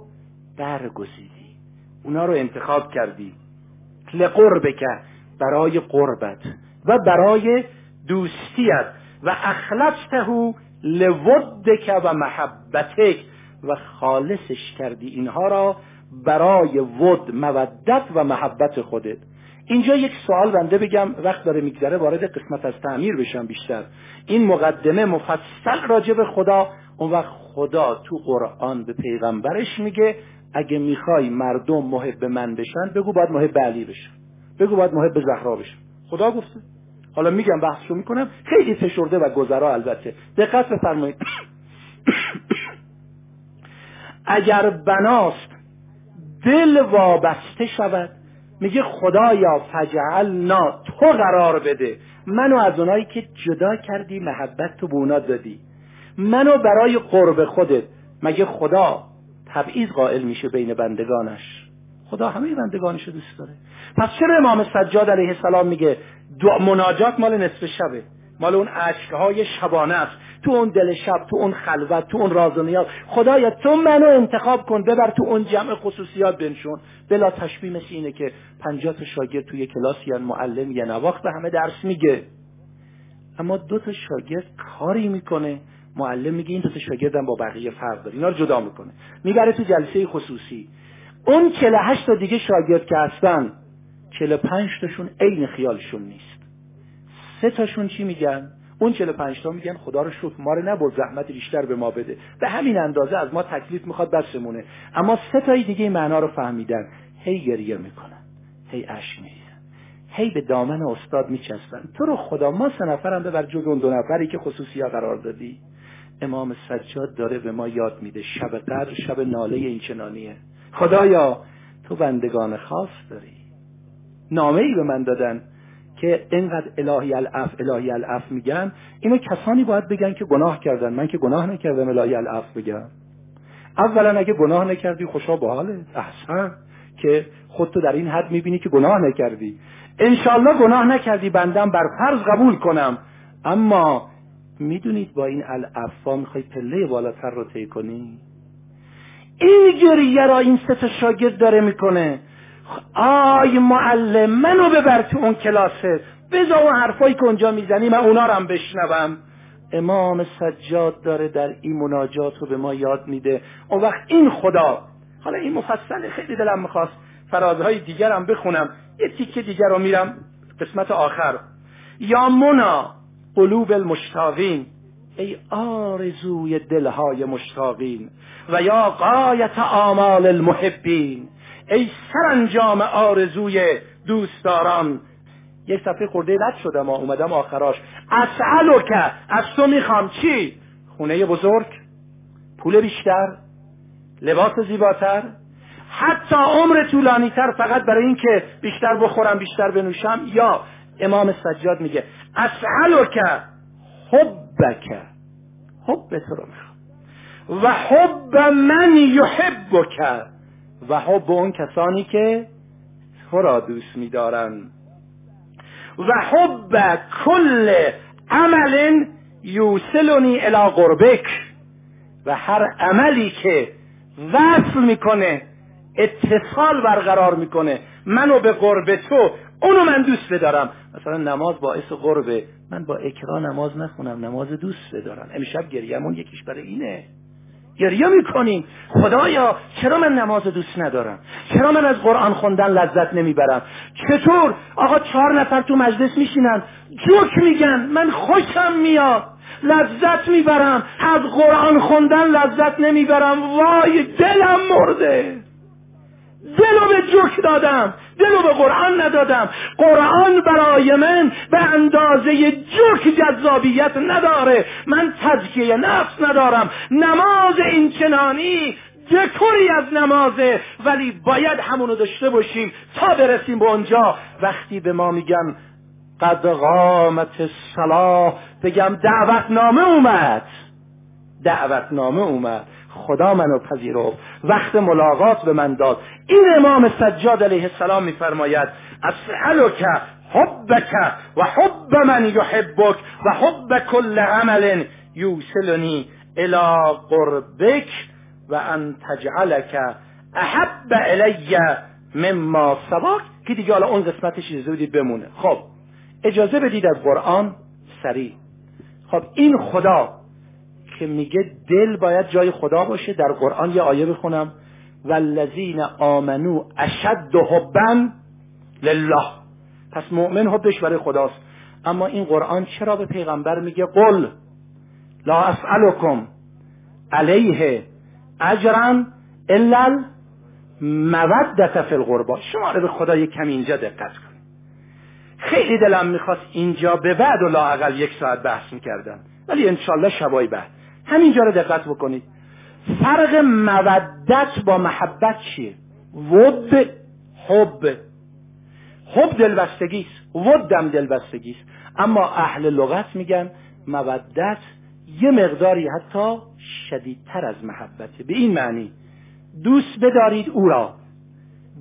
برگزیدی. اونا رو انتخاب کردی. لقربک برای قربت و برای دوستیت. و اخلصته لودک و محبتک. و خالصش کردی اینها را برای ود مودت و محبت خودت. اینجا یک سوال بنده بگم وقت داره میگذره وارد قسمت از تعمیر بشم بیشتر. این مقدمه مفصل راجع خدا اون وقت خدا تو قرآن به پیغمبرش میگه اگه می‌خوای مردم محب من بشن بگو باید محب علی بشن بگو باید محب زهرا بشن خدا گفته. حالا میگم بحثشو می‌کنم. خیلی فشرده و گذرا البته. دقت بفرمایید. اگر بناست دل وابسته شود. میگه خدایا فجعلنا تو قرار بده. منو از اونایی که جدا کردی محبت تو بونا دادی. منو برای قرب خودت. مگه خدا تبعیض قائل میشه بین بندگانش؟ خدا همه بندگانش رو دوست داره. پس چرا امام سجاد علیه السلام میگه مناجات مال نصف شبه؟ مال اون عشقهای شبانه است. تو اون دل شب تو اون خلوت تو اون راز و نیاز. خدایا تو منو انتخاب کن ببر تو اون جمع خصوصیات بنشون. بلا تشبیه مثل اینه که پنجاه شاگرد توی کلاس یا معلم یا نواخت به همه درس میگه. اما دو تا شاگرد کاری می‌کنه. معلم میگه این دو تا شاگردم با بقیه فرق داره. اینا رو جدا می‌کنه. می‌بره تو جلسه خصوصی. اون 48 تا دیگه شاگرد که هستن 45 تاشون عین خیالشون نیست. سه تاشون چی میگن؟ اون 45 تا میگن خدا رو شکر ما رو نبرد زحمت بیشتر به ما بده. به همین اندازه از ما تکلیف می‌خواد بسمونه. اما سه تای دیگه معنا رو فهمیدن. هی گریه می‌کنن. هی اشک میریزن. هی به دامن استاد میچسبن. تو رو خدا ما سه نفرم ببر جز اون دو نفری که خصوصی قرار دادی. امام سجاد داره به ما یاد میده. شب قدر شب ناله این چنانیه. خدایا تو بندگان خاص داری. نامه ای به من دادن. که اینقدر الهی الاف الهی الاف میگن اینو کسانی باید بگن که گناه کردن. من که گناه نکردم الهی الاف بگم. اولا اگه گناه نکردی خوشا با حاله احسن. که خودتو در این حد می‌بینی که گناه نکردی. انشالله گناه نکردی بندم بر فرض قبول کنم. اما می‌دونید با این الافا می‌خوای پله بالاتر رو طی کنی؟ این گریه را این سه شاگرد داره می‌کنه. آی معلم منو ببر تو اون کلاسه. بذار اون حرفایی که اونجا می‌زنی من اونا رو هم بشنوم. امام سجاد داره در این مناجات رو به ما یاد میده. اون وقت این خدا حالا این مفصل خیلی دلم می‌خواست فرازهای دیگرم بخونم. یه تیکه دیگر رو میرم قسمت آخر. یا منا قلوب المشتاقین. ای آرزوی دلهای مشتاقین. و یا قایت آمال المحبین. ای سرانجام آرزوی دوستداران. یک صفحه خورده رد شدم ما اومدم آخراش. اسألو که از تو می‌خوام. چی؟ خونه بزرگ پول بیشتر لباس زیباتر. حتی عمر طولانیتر فقط برای اینکه بیشتر بخورم بیشتر بنوشم. یا امام سجاد میگه اسألو که حبک. حب تو رو می‌خوام. و حب من یحبک. و حب اون کسانی که تو را دوست میدارن. و حب کل عمل یوسلونی الى قربک. و هر عملی که وصل می‌کنه اتصال برقرار می‌کنه منو به قرب تو اونو من دوست بدارم. مثلا نماز باعث قربه. من با اکرا نماز نخونم نماز دوست بدارم. امشب گریمون یکیش برای اینه. گریه می‌کنیم. خدایا چرا من نماز دوست ندارم؟ چرا من از قرآن خوندن لذت نمی‌برم؟ چطور؟ آقا چهار نفر تو مجلس میشینن جوک میگن من خوشم میاد لذت می‌برم. از قرآن خوندن لذت نمی‌برم. وای دلم مرده. دلو به جوک دادم دلو به قرآن ندادم. قرآن برای من به اندازه جوک جذابیت نداره. من تزکیه نفس ندارم. نماز این چنانی دکوری از نمازه. ولی باید همونو داشته باشیم تا برسیم به اونجا. وقتی به ما میگن قد قامت الصلاح بگم دعوتنامه اومد. دعوتنامه اومد. خدا منو پذیرفت. وقت ملاقات به من داد. این امام سجاد علیه السلام میفرماید اسألک حبک و حب من یحبک و حب کل عمل یوسلنی الى قربک و ان تجعلک احب الی مما سباک که دیگه حالا اون قسمتش زودی بمونه. خب اجازه بدید از قرآن سریع. خب این خدا که میگه دل باید جای خدا باشه در قرآن یه آیه بخونم. والذین آمنو اشد حبا لله. پس مؤمن حبش برای خداست. اما این قرآن چرا به پیغمبر میگه؟ قل لا اسألکم علیه اجرا الا مودت فی القربا شما رو به خدا کمی اینجا دقت کنید. خیلی دلم می‌خواست اینجا به بعد و لاقل یک ساعت بحث می‌کردم. ولی انشالله شبای بعد. همینجا رو دقت بکنید. فرق مودت با محبت چیه؟ ود حب. حب دلبستگی است ودم دلبستگی است اما اهل لغت میگن مودت یه مقداری حتی شدیدتر از محبته. به این معنی دوست بدارید او را.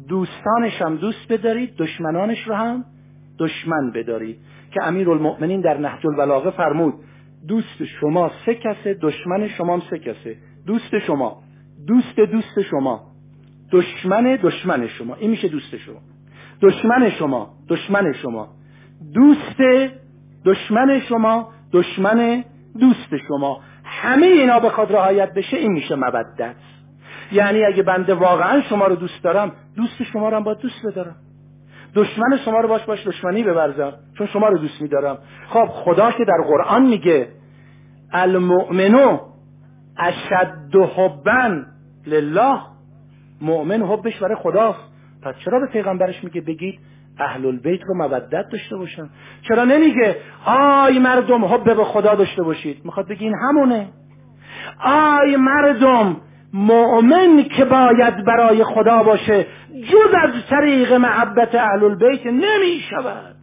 دوستانش هم دوست بدارید دشمنانش رو هم دشمن بدارید. که امیر المؤمنین در نهج البلاغه فرمود دوست شما سه کسه دشمن شما هم سه کسه. دوست شما. دوست دوست شما. دشمن دشمن شما. این میشه دوست شما. دشمن شما. دشمن شما. دوست دشمن شما. دشمن دوست شما. همه اینا بخواد رعایت بشه این میشه مودت یعنی اگه بنده واقعا شما رو دوست دارم دوست شما رو هم باید دوست بدارم. دشمن شما رو باش باش دشمنی ببرزم چون شما رو دوست میدارم. خب خدا که در قرآن میگه المؤمنو اشد حبا لله. مؤمن حبش برای خداست. پس چرا به پیغمبرش میگه بگید اهل البیت رو مودت داشته باشن؟ چرا نمیگه آی مردم حب به خدا داشته باشید؟ می‌خواد بگی این همونه. آی مردم مؤمن که باید برای خدا باشه جز از طریق محبت اهل البیت نمی شود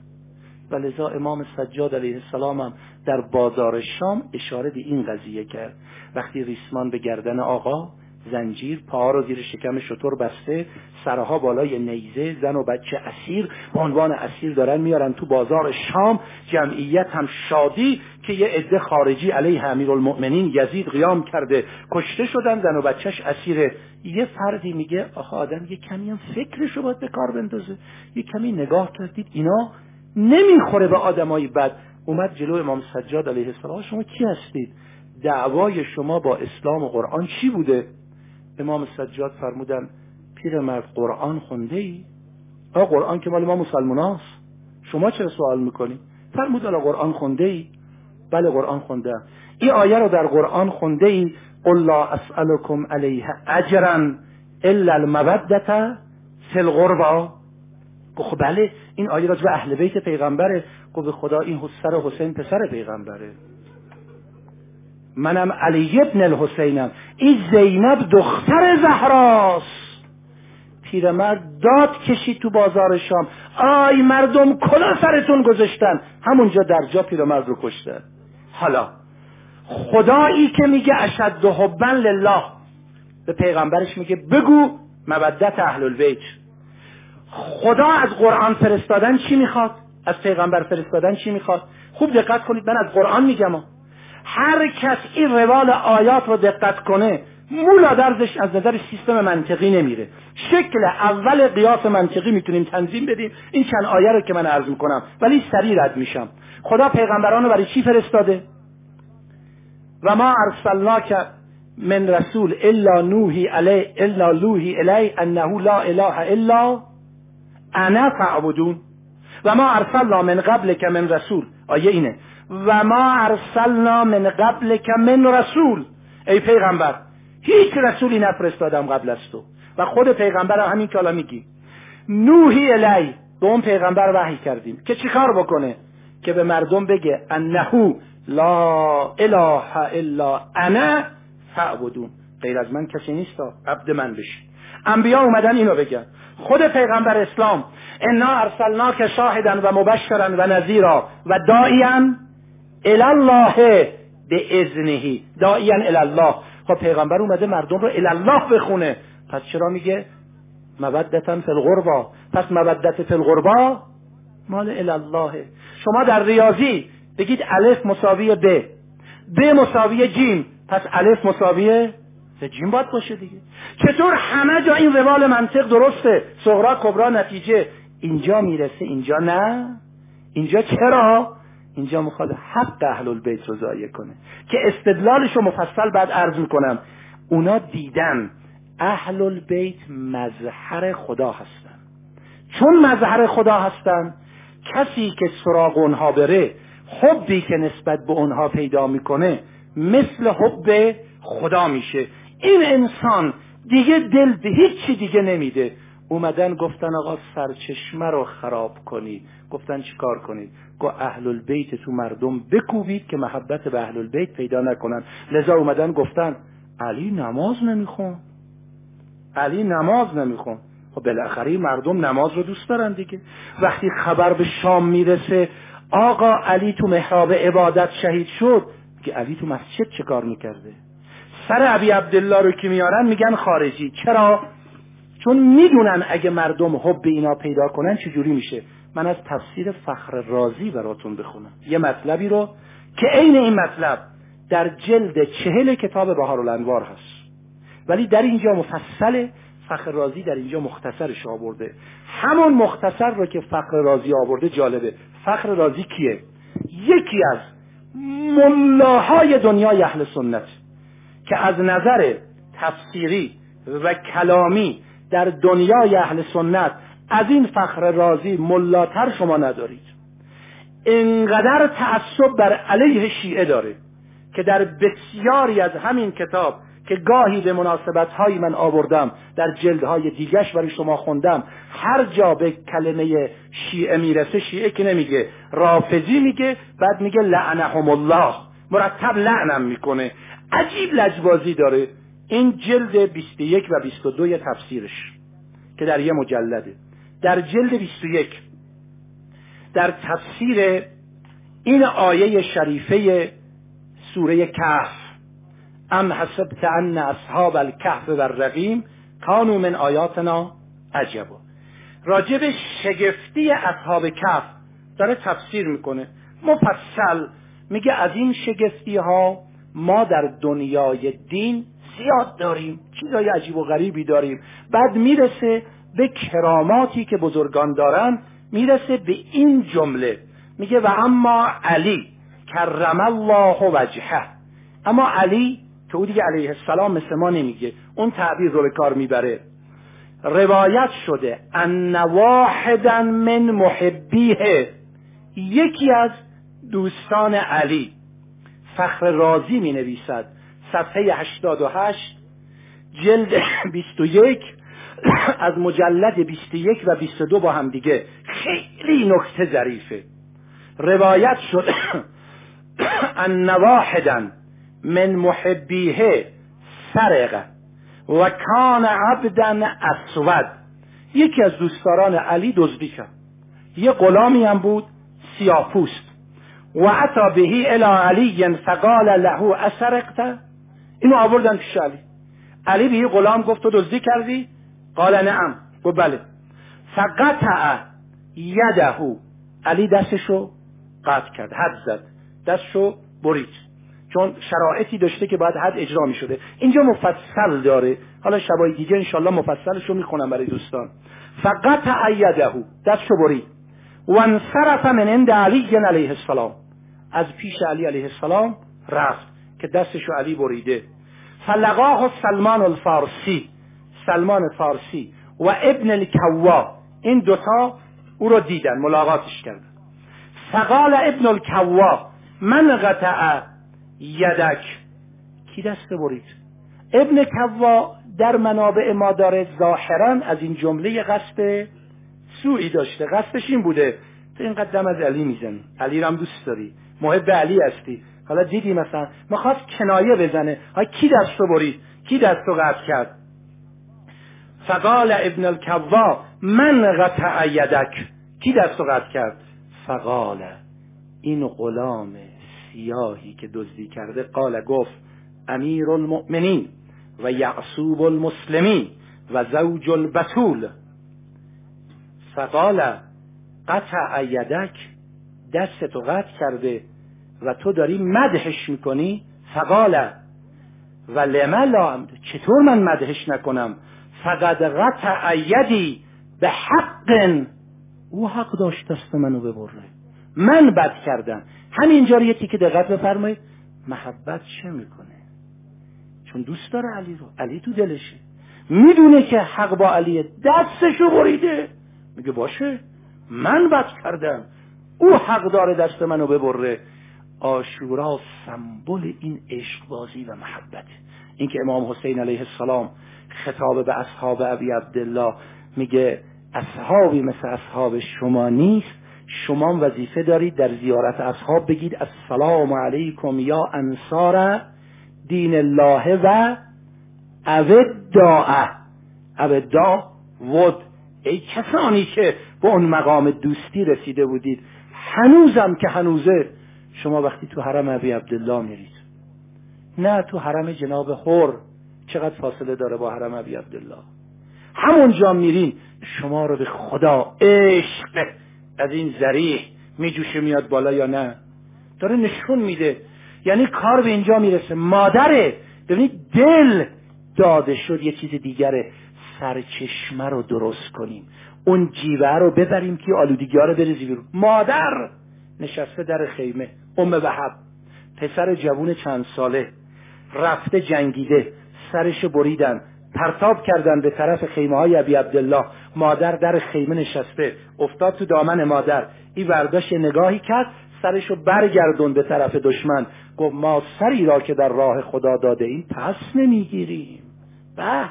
و امام سجاد علیه السلام هم در بازار شام اشاره به این قضیه کرد. وقتی ریسمان به گردن آقا زنجیر پاها رو زیر شکم شطور بسته سرها بالای نیزه زن و بچه اسیر به عنوان اسیر دارن میارن تو بازار شام. جمعیت هم شادی که یه عده خارجی علیه المؤمنین یزید قیام کرده کشته شدن زن و بچهش اسیره یه فردی میگه آخه آدم یه کمی هم فکرشو باید به کار بندازه. یه کمی نگاه کردید اینا نمی‌خوره به آدمای بد اومد جلو امام سجاد علیه السلام شما کی هستید دعوای شما با اسلام و قرآن چی بوده امام سجاد فرمودن مرد قرآن خونده ای؟ آقا قرآن که مال ما مسلمان هست. شما چرا سوال می‌کنی؟ فرمود الان قرآن خونده ای؟ بله قرآن خونده این آیه رو در قرآن خونده ای قل لا اسألكم علیه اجرا الا المودت فی القربا خب بله این آیه را به اهل بیت پیغمبره. گفت خدا این حسر حسین پسر پیغمبره. منم علی ابن الحسینم. این زینب دختر زهراست. پیرمرد داد کشید تو بازار شام. آی مردم کلا سرتون گذاشتن. همونجا در جا پیرمرد رو کشته حالا خدایی که میگه اشد حبا لله. به پیغمبرش میگه بگو مودت اهل البیت. خدا از قرآن فرستادن چی می‌خواد؟ از پیغمبر فرستادن چی می‌خواد؟ خوب دقت کنید من از قرآن میگم. هر کس این روال آیات رو دقت کنه مولا درزش از نظر سیستم منطقی نمیره. شکل اول قیاس منطقی می‌تونیم تنظیم بدیم. این چند آیه رو که من عرض می‌کنم ولی سریع رد میشم. خدا پیغمبران رو برای چی فرستاده؟ و ما ارسلناک من رسول الا نوحی علی الا لوحی الی انه لا اله الا انا فعبدون و ما ارسلنا من قبل که من رسول. آیه اینه. و ما ارسلنا من قبل که من رسول. ای پیغمبر هیچ رسولی نفرستادم قبل از تو. و خود پیغمبر همین که میگی. نوحی الی به اون پیغمبر وحی کردیم. که چیکار بکنه؟ که به مردم بگه انهو لا اله الا انا فعبدون غیر از من کسی نیست عبد من بشی انبیا اومدن اینو بگن. خود پیغمبر اسلام انا ارسلناک شاهدا و مبشرا و نذیرا و داعیا الله به اذنهی داعیا الله خب پیغمبر اومده مردم رو الله بخونه. پس چرا میگه؟ مودتا فی القربا پس مودت فی القربا مال الله شما در ریاضی بگید الف مساوی ب ب مساوی جیم. پس الف مساوی جیم باید باشه دیگه. چطور همه جا این روال منطق درسته؟ صغرا کبرا نتیجه. اینجا می‌رسه اینجا نه. اینجا چرا؟ اینجا می‌خواد حق اهل البیت رو ضایع کنه. که استدلالش رو مفصل بعد عرض می‌کنم. اونا دیدن اهل البیت مظهر خدا هستن. چون مظهر خدا هستن کسی که سراغ اونها بره حبی که نسبت به اونها پیدا می‌کنه مثل حب خدا میشه. این انسان دیگه دل به هیچی دیگه نمیده. اومدن گفتن آقا سرچشمه رو خراب کنید گفتن چیکار کنید گو اهل البیت تو مردم بکوبید که محبت به اهل البیت پیدا نکنن. لذا اومدن گفتن علی نماز نمیخون. علی نماز نمیخون. خب بالاخره مردم نماز رو دوست دارن دیگه. وقتی خبر به شام می‌رسه آقا علی تو محراب عبادت شهید شد. که علی تو مسجد چه کار می‌کرده؟ سر عبی عبدالله رو که میارن میگن خارجی. چرا؟ چون می‌دونن اگه مردم حب اینا پیدا کنن چجوری میشه. من از تفسیر فخر رازی براتون بخونم. یه مطلبی رو که عین این مطلب در جلد چهل کتاب بهار الانوار هست. ولی در اینجا مفصل فخر رازی در اینجا مختصرش آورده. همون مختصر رو که فخر رازی آورده جالبه. فخر رازی کیه؟ یکی از ملاهای دنیای اهل سنت. که از نظر تفسیری و کلامی در دنیای اهل سنت از این فخر رازی ملاتر شما ندارید. انقدر تعصب بر علیه شیعه داره که در بسیاری از همین کتاب که گاهی به مناسبت های من آوردم در جلدهای دیگش برای شما خوندم هر جا به کلمه شیعه می‌رسه شیعه که نمیگه؟ رافضی میگه بعد میگه لعنهم الله. مرتب لعنم می‌کنه. عجیب لجبازی داره. این جلد 21 و 22 تفسیرش که در یه مجلده. در جلد 21 در تفسیر این آیه شریفه سوره کهف. ام حسبت ان اصحاب الكهف و الرقیم کانو من آیاتنا عجبا. راجب شگفتی اصحاب کهف داره تفسیر می‌کنه. مفصل میگه از این شگفتی ها ما در دنیای دین زیاد داریم چیزای عجیب و غریبی داریم. بعد می‌رسه به کراماتی که بزرگان دارن می‌رسه به این جمله. میگه و اما علی کرم الله وجهه. اما علی که او دیگه علیه السلام مثل ما نمیگه اون تعبیر رو به کار می‌بره. روایت شده ان واحدا من محبیه. یکی از دوستان علی. فخر رازی می نویسد صفحه 88 جلد 21 از مجلد 21 و 22 با هم دیگه. خیلی نکته ظریفه. روایت شد ان واحدا من محبیه سرقه و کان عبدا اسود. یکی از دوستداران علی دزدی کرد یه غلامی هم بود سیاپوست. و عطا بهی الى علی فقال له اسرقت؟ اینو آوردن پیش علی. علی به غلام گفت تو دزدی کردی؟ قال نعم. گفت بله. فقطع یده. علی دستشو قطع کرد حد زد. دستشو برید. چون شرایطی داشته که باید حد اجرا می شده اینجا مفصل داره. حالا شبای دیگه انشالله مفصلش رو می‌خونم برای دوستان. فقط یده. دستشو برید. و انصرف من عند علی علیه السلام. از پیش علی علیه السلام رفت که دستشو علی بریده. فلقاه سلمان الفارسی سلمان فارسی و ابن الکوا این دوتا او رو دیدن ملاقاتش کردن. فقال ابن الکوا من قطع یدک. کی دست برید؟ ابن کوا در منابع ما داره ظاهرا از این جمله قصد سوئی داشته. قصدش این بوده تو این قدم از علی می‌زنی. علی رو هم دوست داری. محب علی هستی. حالا دیدی مثلا؟ می‌خواست کنایه بزنه. ها کی دستو برید؟ کی دستو قطع کرد؟ فقال ابن الکوا من قطع یدک. کی دست قطع کرد؟ فقال این غلام سیاهی که دزدی کرده قال گفت امیر المؤمنین و یعصوب المسلمین و زوج البتول. فقال قطع یدک؟ دست تو قطع کرده و تو داری مدحش می‌کنی؟ فقال و لما لا چطور من مدحش نکنم؟ فقد قطع یدی به حق او حق داشت دست منو ببره. من بد کردم. همینجا یه تیکه دقت بفرمایید. محبت چه می‌کنه؟ چون دوست داره علی رو. علی تو دلشه. می‌دونه که حق با علیه دستشو بریده. میگه باشه من بد کردم. او حق داره دست منو ببره. آشورا سمبل این عشق بازی و محبت. اینکه امام حسین علیه السلام خطاب به اصحاب ابی عبدالله میگه اصحابی مثل اصحاب شما نیست. شما وظیفه دارید در زیارت اصحاب بگید السلام علیکم یا انصار دین الله و اوداع اوداع ود. ای کسانی که به اون مقام دوستی رسیده بودید. هنوزم که هنوزه. شما وقتی تو حرم ابی عبدالله میرید. نه تو حرم جناب حر چقدر فاصله داره با حرم ابی عبدالله. همونجا میرین. شما رو به خدا عشق از این زریح میجوشه میاد بالا یا نه. داره نشون میده. یعنی کار به اینجا می‌رسه. مادره. ببینید دل داده شد یه چیز دیگره. سرچشمه رو درست کنیم. اون جیوه رو ببریم که آلودگی ها رو بریزی بیرون. مادر نشسته در خیمه ام وحب پسر جوون چند ساله. رفته جنگیده. سرش بریدن. پرتاب کردن به طرف خیمه های ابی عبدالله. مادر در خیمه نشسته. افتاد تو دامن مادر. این ورداش نگاهی کرد. سرشو برگردون به طرف دشمن. گفت ما سری را که در راه خدا داده این پس نمی‌گیریم. به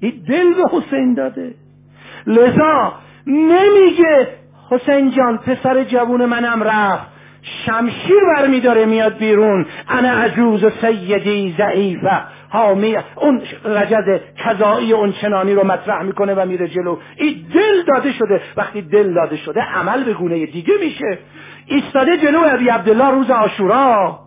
این دل به حسین داده. لذا نمیگه حسین جان پسر جوون منم رفت. شمشیر برمیداره میاد بیرون. انا عجوز سیدی ضعیفه. حامی اون رجد کذایی اون چنانی رو مطرح می‌کنه و میره جلو. این دل داده شده. وقتی دل داده شده عمل به گونه دیگه میشه. ایستاده جلو ابی عبدالله روز آشورا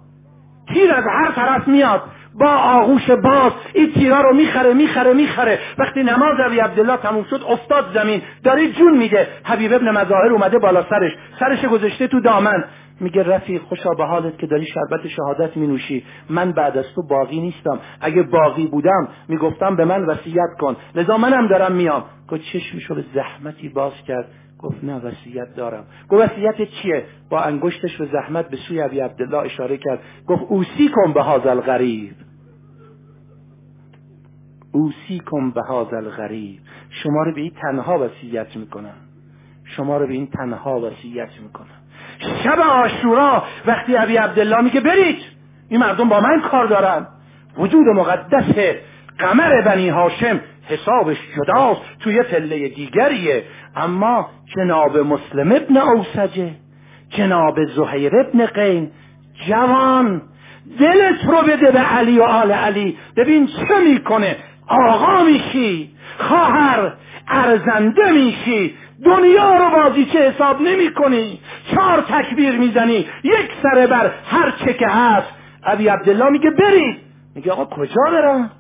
تیر از هر طرف میاد. با آغوش باز این تیرا رو می‌خره می‌خره می‌خره. وقتی نماز ابی عبدالله تموم شد افتاد زمین. داره جون میده. حبیب ابن مظاهر اومده بالا سرش. سرش گذاشته تو دامن. میگه رفیق خوشا به حالت که داری شربت شهادت می نوشی من بعد از تو باقی نیستم. اگه باقی بودم می‌گفتم به من وصیت کن. لذا منم دارم میام. گفت چشمشو به زحمتی باز کرد. گفت نه وصیت دارم. گفت وصیت چیه؟ با انگشتش به زحمت به سوی ابی عبدالله اشاره کرد. گفت اوسی کن به هازل غریب اوسی کن به هازل غریب شما رو به این تنها وصیت می‌کنم. شما رو به این تنها وصیت می‌کنم. شب آشورا وقتی ابی عبدالله میگه برید. این مردم با من کار دارن. وجود مقدس قمر بنی هاشم حسابش جداست توی پله دیگریه. اما جناب مسلم ابن اوسجه جناب زهیر ابن قین جوان دلت رو بده به علی و آل علی. ببین چه می‌کنه؟ آقا میشی خواهر ارزنده میشی دنیا رو بازی چه حساب نمی کنی؟ چهار تکبیر می‌زنی یک سره بر هر چه که هست. ابی عبدالله میگه برید. میگه آقا کجا برم؟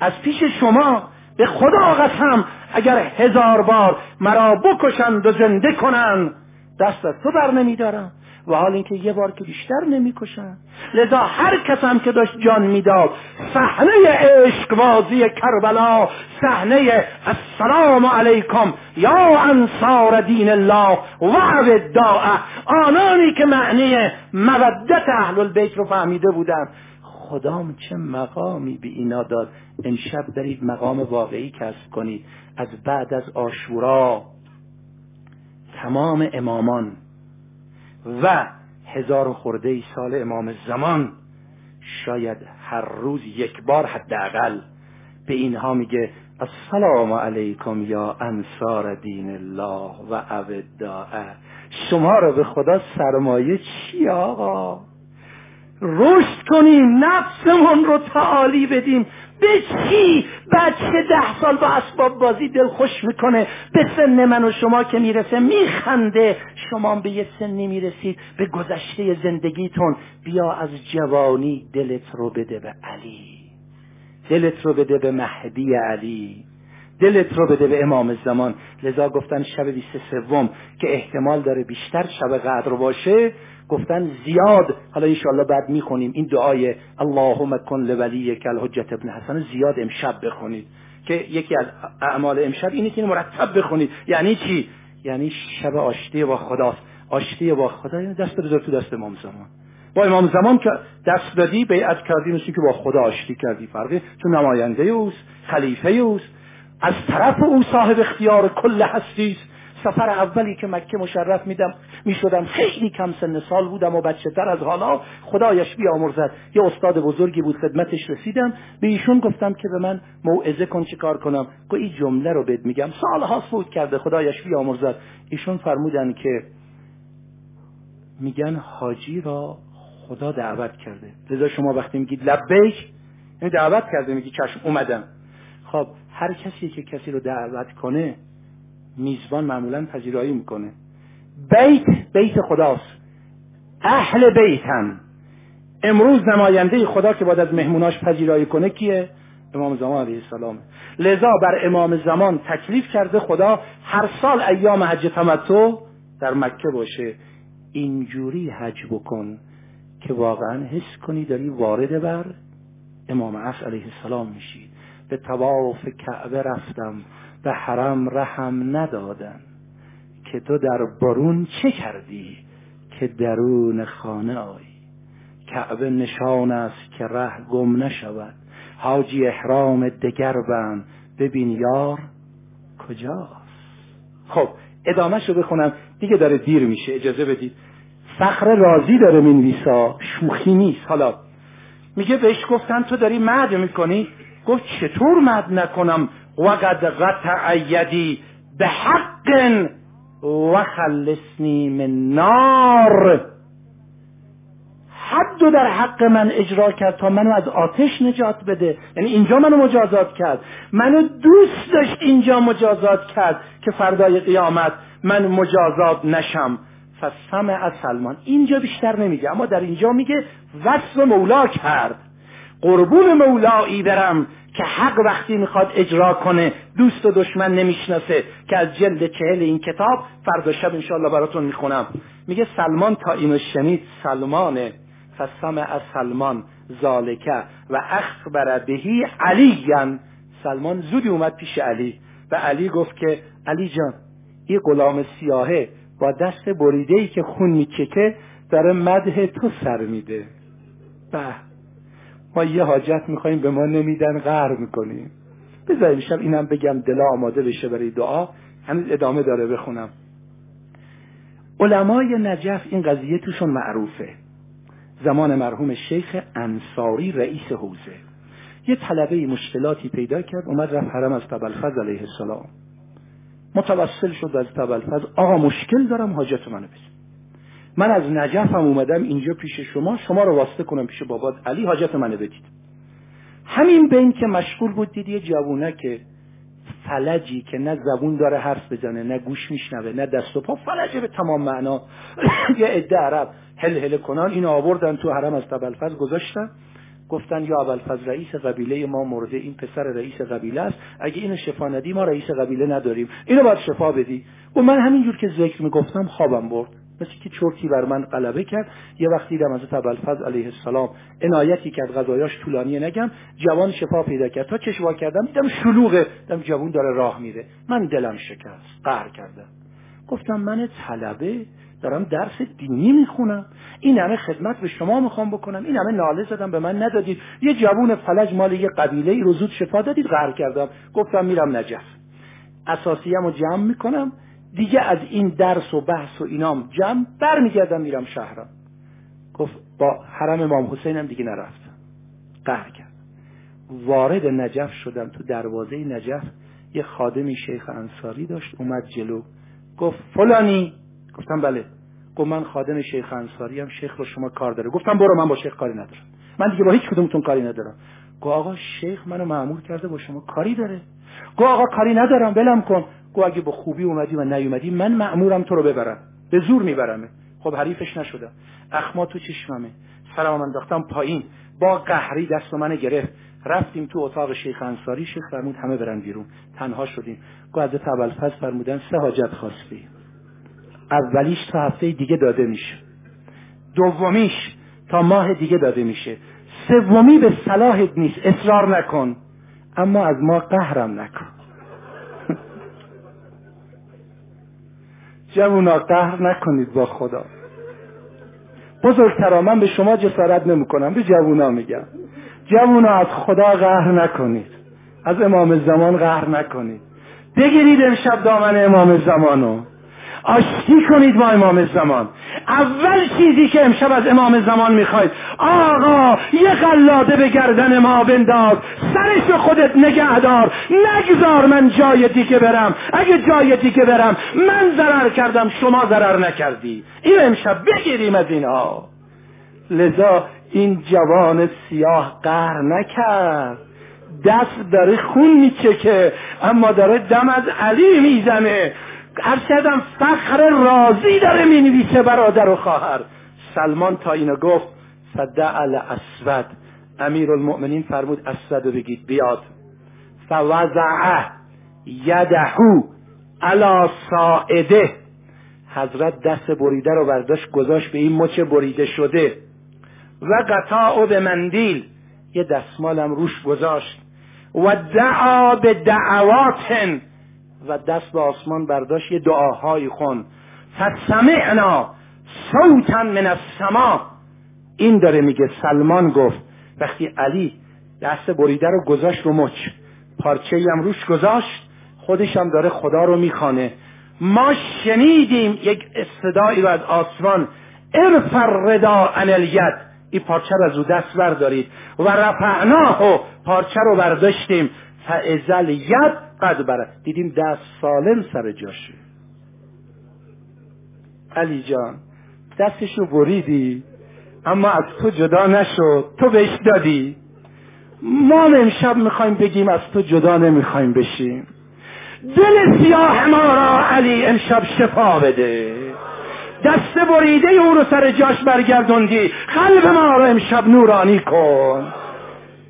از پیش شما به خدا قسم اگر هزار بار مرا بکشند و زنده کنند. دست از تو بر نمیدارم. و حال اینکه یه بار که بیشتر نمی‌کشن. لذا هر کسم که داشت جان می‌داد صحنه عشقبازی کربلا صحنه السلام علیکم یا انصار دین الله و داعه آنانی که معنی مودت اهل البیت رو فهمیده بودن. خدام چه مقامی به اینا داد. امشب دارید مقام واقعی کسب کنید. از بعد از آشورا تمام امامان و هزار خورده سال امام زمان شاید هر روز یک بار حداقل به اینها میگه السلام علیکم یا انصار دین الله و اوداعه شما رو به خدا سرمایه چی آقا؟ رشد کنیم نفسمون رو تعالی بدیم. به چی بچه ده سال با اسباب بازی دل خوش می‌کنه؟ به سن من و شما که می‌رسه میخنده. شما به یه سنی می‌رسید. به گذشته زندگیتون. بیا از جوانی دلت رو بده به علی. دلت رو بده به مهدی علی. دلت رو بده به امام زمان. لذا گفتن شب بیست سوم که احتمال داره بیشتر شب قدر باشه. گفتن زیاد. حالا انشاءالله بعد می‌خونیم این دعای اللهم کن لولی کل حجت ابن حسن زیاد امشب بخونید. که یکی از اعمال امشب اینه که مرتب بخونید. یعنی چی؟ یعنی شب آشتی با خداست. آشتی با خدا یعنی دست بذار تو دست امام زمان. با امام زمان که دست دادی بیعت کردی مثل که با خدا آشتی کردی. فرقی تو نماینده اوست خلیفه اوست. از طرف او صاحب اختیار کل هستی سفر اولی که مکه مشرف میدم می‌شدم. خیلی کم سن سال بودم و بچه تر از حالا. خدایش بیامرزد. یه استاد بزرگی بود خدمتش رسیدم. به ایشون گفتم که به من موعظه کن چه کار کنم؟ که این جمله رو بهت میگم. سالها فوت کرده خدایش بیامرزد. ایشون فرمودن که میگن حاجی را خدا دعوت کرده. لذا شما وقتی میگید لبیک یعنی دعوت کرده میگی چشم اومدم. خب هر کسی که کسی رو دعوت کنه میزبان معمولا پذیرایی می‌کنه. بیت بیت خداست. اهل بیتن امروز نماینده خدا که باید از مهموناش پذیرایی کنه کیه؟ امام زمان علیه السلام. لذا بر امام زمان تکلیف کرده خدا هر سال ایام حج تمتع در مکه باشه. اینجوری حج بکن که واقعا حس کنی داری وارد بر امام عصر علیه السلام میشی. به تواف کعبه رفتم. به حرم رحم ندادن که تو در برون چه کردی که درون خانه آیی کعبه نشان است که ره گم نشود. حاجی احرام دگر بند ببین یار کجاست؟ خب ادامه رو بخونم. دیگه داره دیر میشه اجازه بدید. فخر رازی داره مینویسا شوخی نیست. حالا میگه بهش گفتن تو داری مد می‌کنی؟ گفت چطور مد نکنم؟ وقد قطع یدی به حق و خلصنی من نار. حد در حق من اجرا کرد تا منو از آتش نجات بده. یعنی اینجا منو مجازات کرد. منو دوست داشت اینجا مجازات کرد که فردای قیامت من مجازات نشم. فسم از سلمان. اینجا بیشتر نمیگه اما در اینجا میگه وصف مولا کرد. قربون مولایی برم. که حق وقتی می‌خواد اجرا کنه دوست و دشمن نمی‌شناسه که از جلد چهل این کتاب فردا شب انشاءالله براتون می‌خونم. میگه سلمان تا اینو شنید سلمانه. فسم از سلمان زالکه و اخبر بهی علی سلمان زودی اومد پیش علی و علی گفت که علی جان این غلام سیاهه با دست بریده ای که خون میچکه داره مده تو سر میده. به ما یه حاجت می‌خوایم به ما نمیدن غر می‌کنیم. بذاریم شب اینم بگم دلا آماده بشه برای دعا. هنوز ادامه داره بخونم. علمای نجف این قضیه توشون معروفه. زمان مرحوم شیخ انصاری رئیس حوزه. یه طلبه مشکلاتی پیدا کرد اومد رفت حرم از تبلفز علیه السلام. متوسل شد از تبلفز آقا مشکل دارم حاجت منو بده من از نجف هم اومدم اینجا پیش شما شما رو واسطه کنم پیش بابات علی حاجت منو بدید. همین بین که مشغول بود دید یه جوونه که فلجی که نه زبون داره حرف بزنه نه گوش میشنوه نه دست و پا فلجه به تمام معنا. یه عده عرب هل هل کنان اینو آوردن تو حرم از تبلفز گذاشتن. گفتن یا ابوالفضل رئیس قبیله ما مرده این پسر رئیس قبیله است. اگه اینو شفا ندی ما رئیس قبیله نداریم. اینو باید شفا بدی. و من همینجور که ذکر می‌گفتم خوابم برد. مثل که چرتی بر من غلبه کرد؟ یه وقتی دیدم حضرت ابوالفضل علیه السلام عنایتی کرد غذایاش طولانی نگم جوان شفا پیدا کرد. تا چشوا کردم دیدم شلوغه. دیدم جوان داره راه میره. من دلم شکست. قهر کردم. گفتم من طلبه دارم درس دینی می‌خونم. این همه خدمت به شما می‌خوام بکنم. این همه ناله زدم به من ندادید. یه جوون فلج مال یه قبیله ای رو زود شفا دادید. قهر کردم. گفتم میرم نجف. اساسیم رو جمع می‌کنم. دیگه از این درس و بحث و اینام جمع برمیگردم میرم شهرم گفت با حرم امام حسین هم دیگه نرفتم. قهر کرد. وارد نجف شدم. تو دروازه نجف یه خادمی شیخ انصاری داشت. اومد جلو. گفت فلانی. گفتم بله. گفت من خادم شیخ انصاری هم. شیخ با شما کار داره. گفتم برو من با شیخ کاری ندارم. من دیگه با هیچ کدومتون کاری ندارم. گفت آقا شیخ منو معمول کرده با شما کاری داره. گفت آقا کاری ندارم. ولم کن. گفت اگه با خوبی اومدی و نیومدی من مأمورم تو رو ببرم. به زور میبرمه. خب حریفش نشدم اخما تو چشممه. سرم انداختم پایین. با قهری دست من گرفت. رفتیم تو اتاق شیخ انصاری. شیخ فرمود همه برن بیرون. تنها شدیم. گفت حضرت پس فرمودن سه حاجت خواستی. اولیش تا هفته دیگه داده میشه. دومیش تا ماه دیگه داده میشه. سومی به صلاحت نیست. اصرار نکن. اما از ما قهرم نکن. جوونا قهر نکنید با خدا. بزرگترا من به شما جسارت نمی‌کنم به جوونا میگم. جوونا از خدا قهر نکنید. از امام زمان قهر نکنید. بگیرید امشب دامن امام زمانو. آشتی کنید با امام زمان. اول چیزی که امشب از امام زمان می‌خواید. آقا یه قلاده به گردن ما بنداز. سرش خودت نگهدار. نگذار من جای دیگه برم. اگه جای دیگه برم من ضرر کردم شما ضرر نکردی. این امشب بگیریم از اینها لذا این جوان سیاه قهر نکرد. دست داره خون میچکه اما داره دم از علی می‌زنه. هر کردم فخر راضی داره می نویسه برادر و خواهر. سلمان تا اینو گفت فدع اسود امیر المؤمنین فرمود اسود رو بگید بیاد. فوضعه یدهو علا ساعده حضرت دست بریده رو برداشت گذاشت به این مچ بریده شده. و قطاع به مندیل. یه دستمالم روش گذاشت. و دعا به دعواتن. و دست به آسمان برداشت یه دعاهایی خون. فسمعنا صوتا من السما. این داره میگه سلمان گفت. وقتی علی دست بریده رو گذاشت رو مچ پارچه هم روش گذاشت خودش هم داره خدا رو می‌خوانه. ما شنیدیم یک صدایی رو از آسمان. ارفر ردا ان الید این پارچه رو از او دست بردارید. و رفعناه و پارچه رو برداشتیم. فازل ید قد بره. دیدیم دست سالم سر جاشه. علی جان دستشو بریدی؟ اما از تو جدا نشد. تو بهش دادی. ما امشب می‌خوایم بگیم از تو جدا نمی‌خوایم بشیم. دل سیاه ما را علی امشب شفا بده. دست بریده او رو سر جاش برگردوندی. قلب ما را امشب نورانی کن.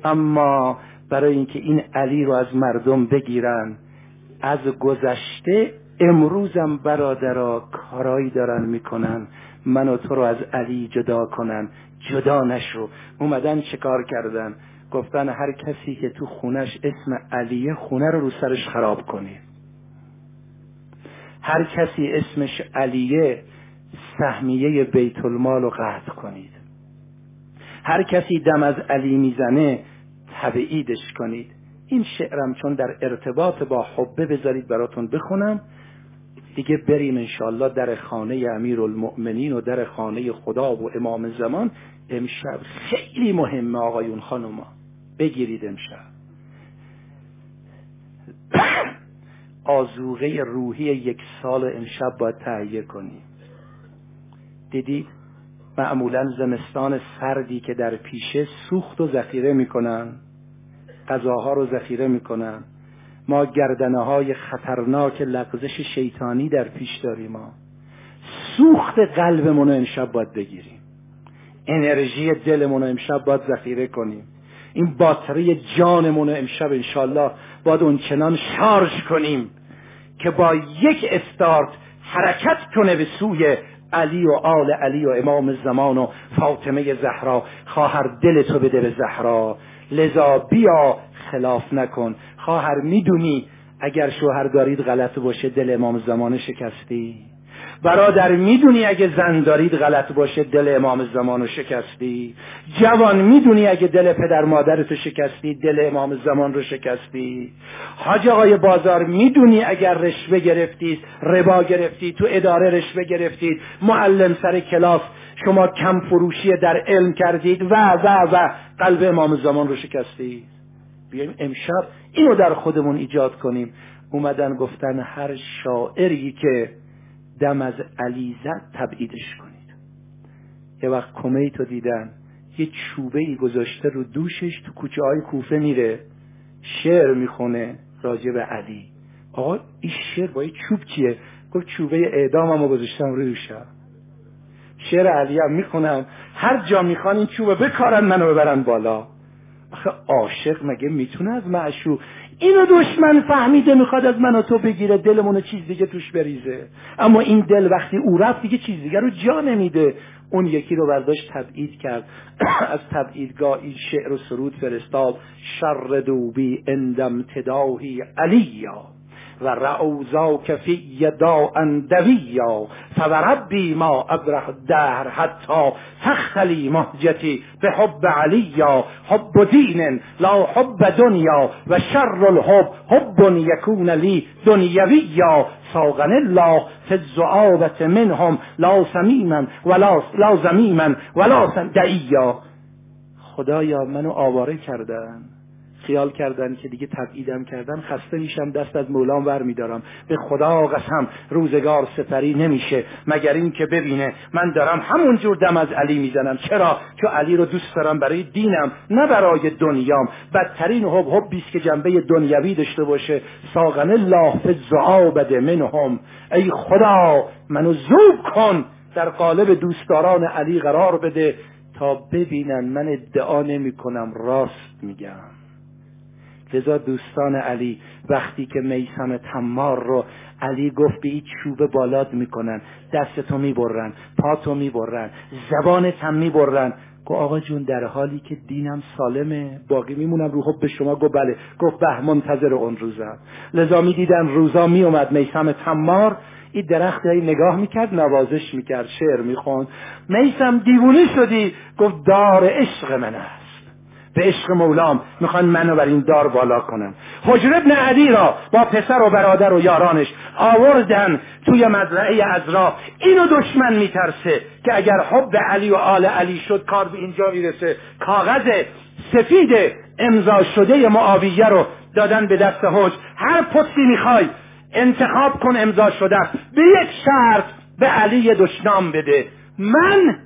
اما برای اینکه این علی رو از مردم بگیرن. از گذشته امروزم برادرا کارایی دارن می‌کنن. من و تو رو از علی جدا کنن. جدا نشو. اومدن چکار کردن؟ گفتن هر کسی که تو خونش اسم علیه خونه رو رو سرش خراب کنی. هر کسی اسمش علیه سهمیه بیت المال رو قطع کنید. هر کسی دم از علی می‌زنه تبعیدش کنید. این شعرم چون در ارتباط با حبه بذارید براتون بخونم. دیگه بریم انشالله در خانه امیر المؤمنین و در خانه خدا و امام زمان. امشب خیلی مهمه آقایون خانوما. بگیرید امشب. آزوغه روحی یک سال امشب باید تهیه کنیم. دیدید معمولا زمستان سردی که در پیشه سوخت و ذخیره می‌کنن. غذاها رو ذخیره می‌کنن. ما گردنه های خطرناک لغزش شیطانی در پیش داریم. ما سوخت قلبمون رو امشب باید بگیریم. انرژی دلمون رو امشب باید ذخیره کنیم. این باتری جانمون رو امشب انشالله باید اون چنان شارژ کنیم که با یک استارت حرکت کنه به سوی علی و آل علی و امام زمان و فاطمه زهرا. خواهر دل تو بده به زهرا. لذا بیا خلاف نکن. خواهر می‌دونی اگر شوهر دارید غلط باشه دل امام زمان شکستی؟ برادر می‌دونی اگه زن دارید غلط باشه دل امام زمان رو شکستی؟ جوان می‌دونی اگه دل پدر مادرتو شکستی دل امام زمان رو شکستی؟ حاج آقای بازار می‌دونی اگر رشوه گرفتید ربا گرفتید تو اداره رشوه گرفتید معلم سر کلاس شما کم فروشی در علم کردید و و و قلب امام زمان رو شکستی بیایم امشب اینو در خودمون ایجاد کنیم. اومدن گفتن هر شاعری که دم از علی زد تبعیدش کن یه وقت کمیتو دیدن یه چوبه ای گذاشته رو دوشش تو کوچه های کوفه میره. شعر می‌خونه راجع به علی. آقا این شعر با یه چوب چیه گفت چوبه اعدام هم گذاشتم روی شعر علی هم می‌خونم. هر جا می‌خوان این چوبه بکارن منو ببرن بالا. آخه عاشق مگه می‌تونه از معشوق؟ اینو دشمن فهمیده می‌خواد از من و تو بگیره دلمون چیز دیگه توش بریزه. اما این دل وقتی او رفت دیگه چیز دیگه رو جا نمیده. اون یکی رو برداشت تبعید کرد. از تبعیدگاه این شعر و سرود فرستاد. شر دوبی اندم تداهی علیا. و رعوزا کفی دا اندویا فوربی ما ابرح در حتی تختلی مهجتی به حب علیا حب دین لا حب دنیا و شر الحب حب یکون لی دنیویا ساغن الله فی الزعابت منهم لا سمیما ولا لا زمیما ولا دعیا. خدایا منو آواره کردن. خیال کردن که دیگه تبعیدم کردن خسته میشم دست از مولام ور میدارم. به خدا قسم روزگار سپری نمیشه. مگر این که ببینه من دارم همون جور دم از علی می‌زنم. چرا؟ چون علی رو دوست دارم برای دینم نه برای دنیام. بدترین حب حبی که جنبه دنیوی داشته باشه. ساغن الله فی الزعابد منهم. ای خدا منو زوب کن. در قالب دوستداران علی قرار بده. تا ببینن من ادعا نمی کنم راست میگم. لذا دوستان علی وقتی که میسم تمار رو علی گفت به این چوب بالاد می‌کنن دستتو می‌برن پاتو می‌برن زبانت هم می‌برن. گفت آقا جون در حالی که دینم سالمه باقی میمونم رو به شما. گفت بله. گفت به منتظر اون روزم لذا می‌دیدن روزا میومد میسم تمار. این درخت هایی نگاه می‌کرد نوازش می‌کرد شعر می‌خوند. میسم دیوونی شدی. گفت دار عشق من است. به عشق مولام می‌خوان منو بر این دار بالا کنم حجر ابن علی را با پسر و برادر و یارانش آوردن توی مزرعه ازرا اینو دشمن میترسه که اگر حب علی و آل علی شد کار به اینجا می‌رسه. کاغذ سفید امضا شده معاویه رو دادن به دست حج. هر پستی می‌خوای انتخاب کن امضا شده به یک شرط به علی دشنام بده. من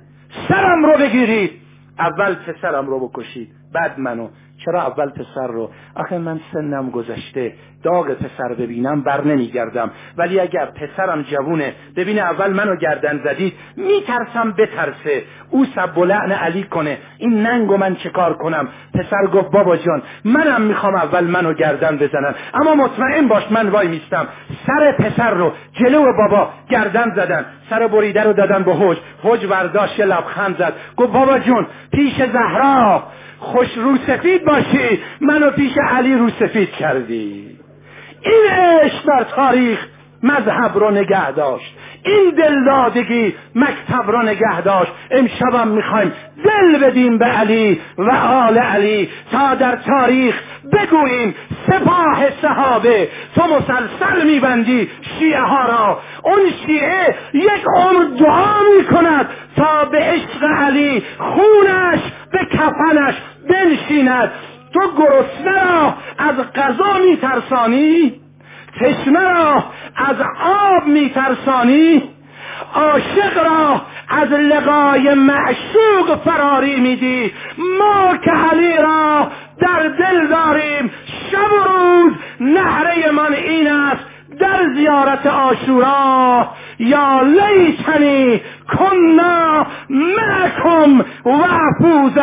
سرم رو بگیرید. اول پسرم رو بکشید. بعد منو چرا اول پسر رو؟ آخه من سنم گذشته داغ پسر ببینم بر نمیگردم. ولی اگر پسرم جوونه ببینه اول منو گردن زدید میترسم بترسه. او سب لعن علی کنه. این ننگ من چه کار کنم؟ پسر گفت بابا جان منم می‌خوام اول منو گردن بزنم. اما مطمئن باش من وای میستم. سر پسر رو جلو بابا گردن زدن. سر بریده رو دادن به حج. حج برداشت لبخند زد. گفت بابا جون پیش زهرا. خوش رو سفید باشی. منو پیش علی رو سفید کردی. این عشق در تاریخ مذهب رو نگه داشت. این دلدادگی مکتب رو نگه داشت. امشبم می‌خوایم دل بدیم به علی و آل علی. تا در تاریخ بگوییم سپاه صحابه تو مسلسل میبندی شیعه ها را. اون شیعه یک عمر دعا می‌کند تا به عشق علی خونش به کفنش بنشیند. تو گرسنه را از غذا میترسانی؟ تشنه را از آب میترسانی؟ عاشق را از لقای معشوق فراری میدی. ما که علی را در دل داریم شب و روز نهره من این است. در زیارت آشورا یا لیتنی کنا معکم و فوز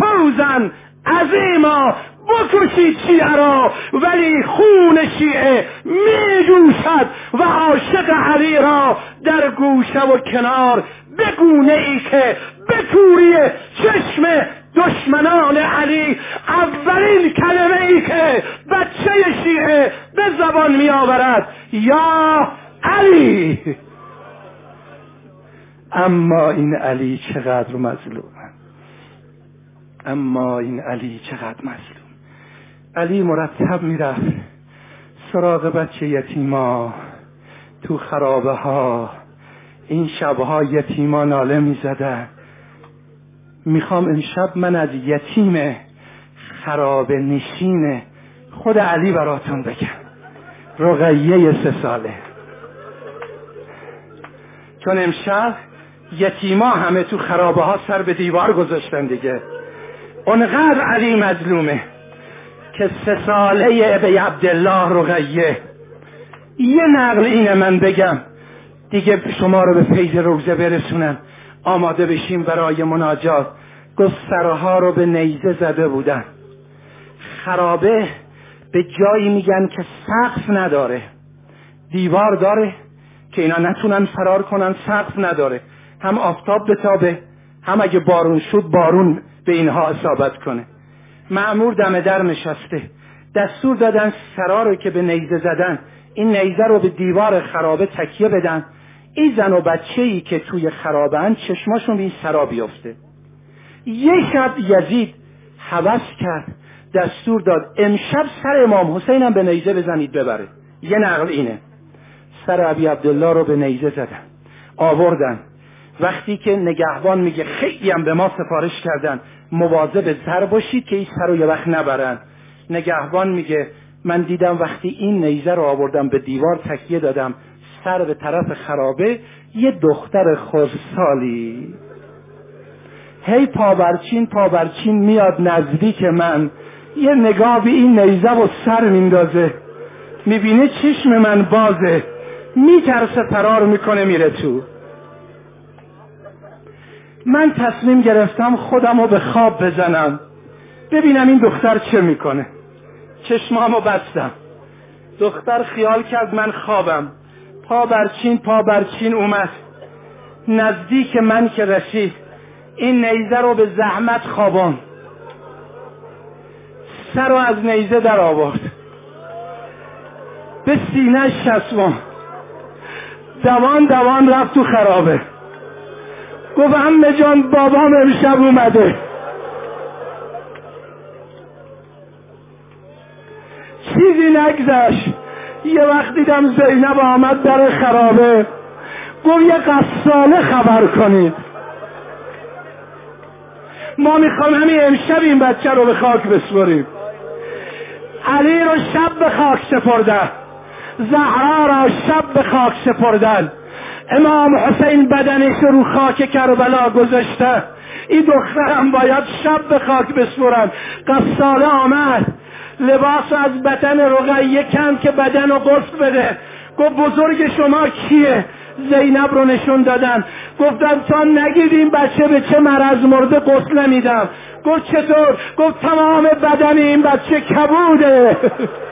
فوزن عظیما. بکشید شیعه را ولی خون شیعه می جوشد و عاشق علی را در گوشه و کنار. بگونه ای که بکوری چشم دشمنان علی اولین کلمه ای که بچه شیعه به زبان می آورد یا علی. اما این علی چقدر مظلوم. اما این علی چقدر مظلوم. علی مرتب می‌رفت سراغ بچه یتیما تو خرابه ها. این شبها یتیما ناله می‌زدن می‌خوام امشب من از یتیم خراب نشین خود علی براتون بگم. رقیه سه ساله. چون امشب یتیما همه تو خرابه ها سر به دیوار گذاشتن دیگه. اونقدر علی مظلومه که سه ساله ابی عبدالله رقیه. یه نقل اینه من بگم. دیگه شما رو به فیض روزه برسونن. آماده بشیم برای مناجات. گفت سرها رو به نیزه زده بودن. خرابه به جایی میگن که سقف نداره. دیوار داره که اینا نتونن فرار کنن سقف نداره. هم آفتاب بتابه هم اگه بارون شد بارون به اینها اصابت کنه. معمور دم در نشسته. دستور دادن سرا رو که به نیزه زدن این نیزه رو به دیوار خرابه تکیه بدن. این زن و بچه ای که توی خرابه چشماشون به این سرا بیفته. یه شب یزید حوض کرد. دستور داد امشب سر امام حسین هم به نیزه بزنید ببره. یه نقل اینه. سر عبی عبدالله رو به نیزه زدن. آوردن. وقتی که نگهبان میگه خیلی هم به ما سفارش کردن مواظب زر باشید که این سر رو یه وقت نبرن. نگهبان میگه من دیدم وقتی این نیزه رو آوردم به دیوار تکیه دادم سر به طرف خرابه یه دختر خورسالی هی پابرچین پابرچین میاد نزدیک من. یه نگاه به این نیزه و سر میندازه. می‌بینه چشم من بازه. میترسه فرار می‌کنه میره تو. من تصمیم گرفتم خودم رو به خواب بزنم. ببینم این دختر چه می‌کنه. چشمامو بستم. دختر خیال کرد من خوابم. پا برچین پا برچین اومد. نزدیک من که رسید. این نیزه رو به زحمت خوابان. سر رو از نیزه در آورد. به سینه شسوان. دوان دوان رفت تو خرابه. گفت امه جان بابام امشب اومده. چیزی نگذشت. یه وقت دیدم زینب آمد در خرابه. گفت یه قصاله خبر کنید ما می‌خوام همین امشب این بچه رو به خاک بسپریم. علی رو شب به خاک سپردن. زهرا را شب به خاک سپردن. امام حسین بدنش رو خاک کربلا گذاشته. این دخترم باید شب به خاک بسپرن قصاله آمد. لباس از بدن رقیه کم که بدن رو غسل بده. گفت بزرگ شما کیه؟ زینب رو نشون دادن. گفتم تا نگید این بچه به چه مرض مرده غسل نمیدم. گفت چطور؟ گفت تمام بدن این بچه کبوده.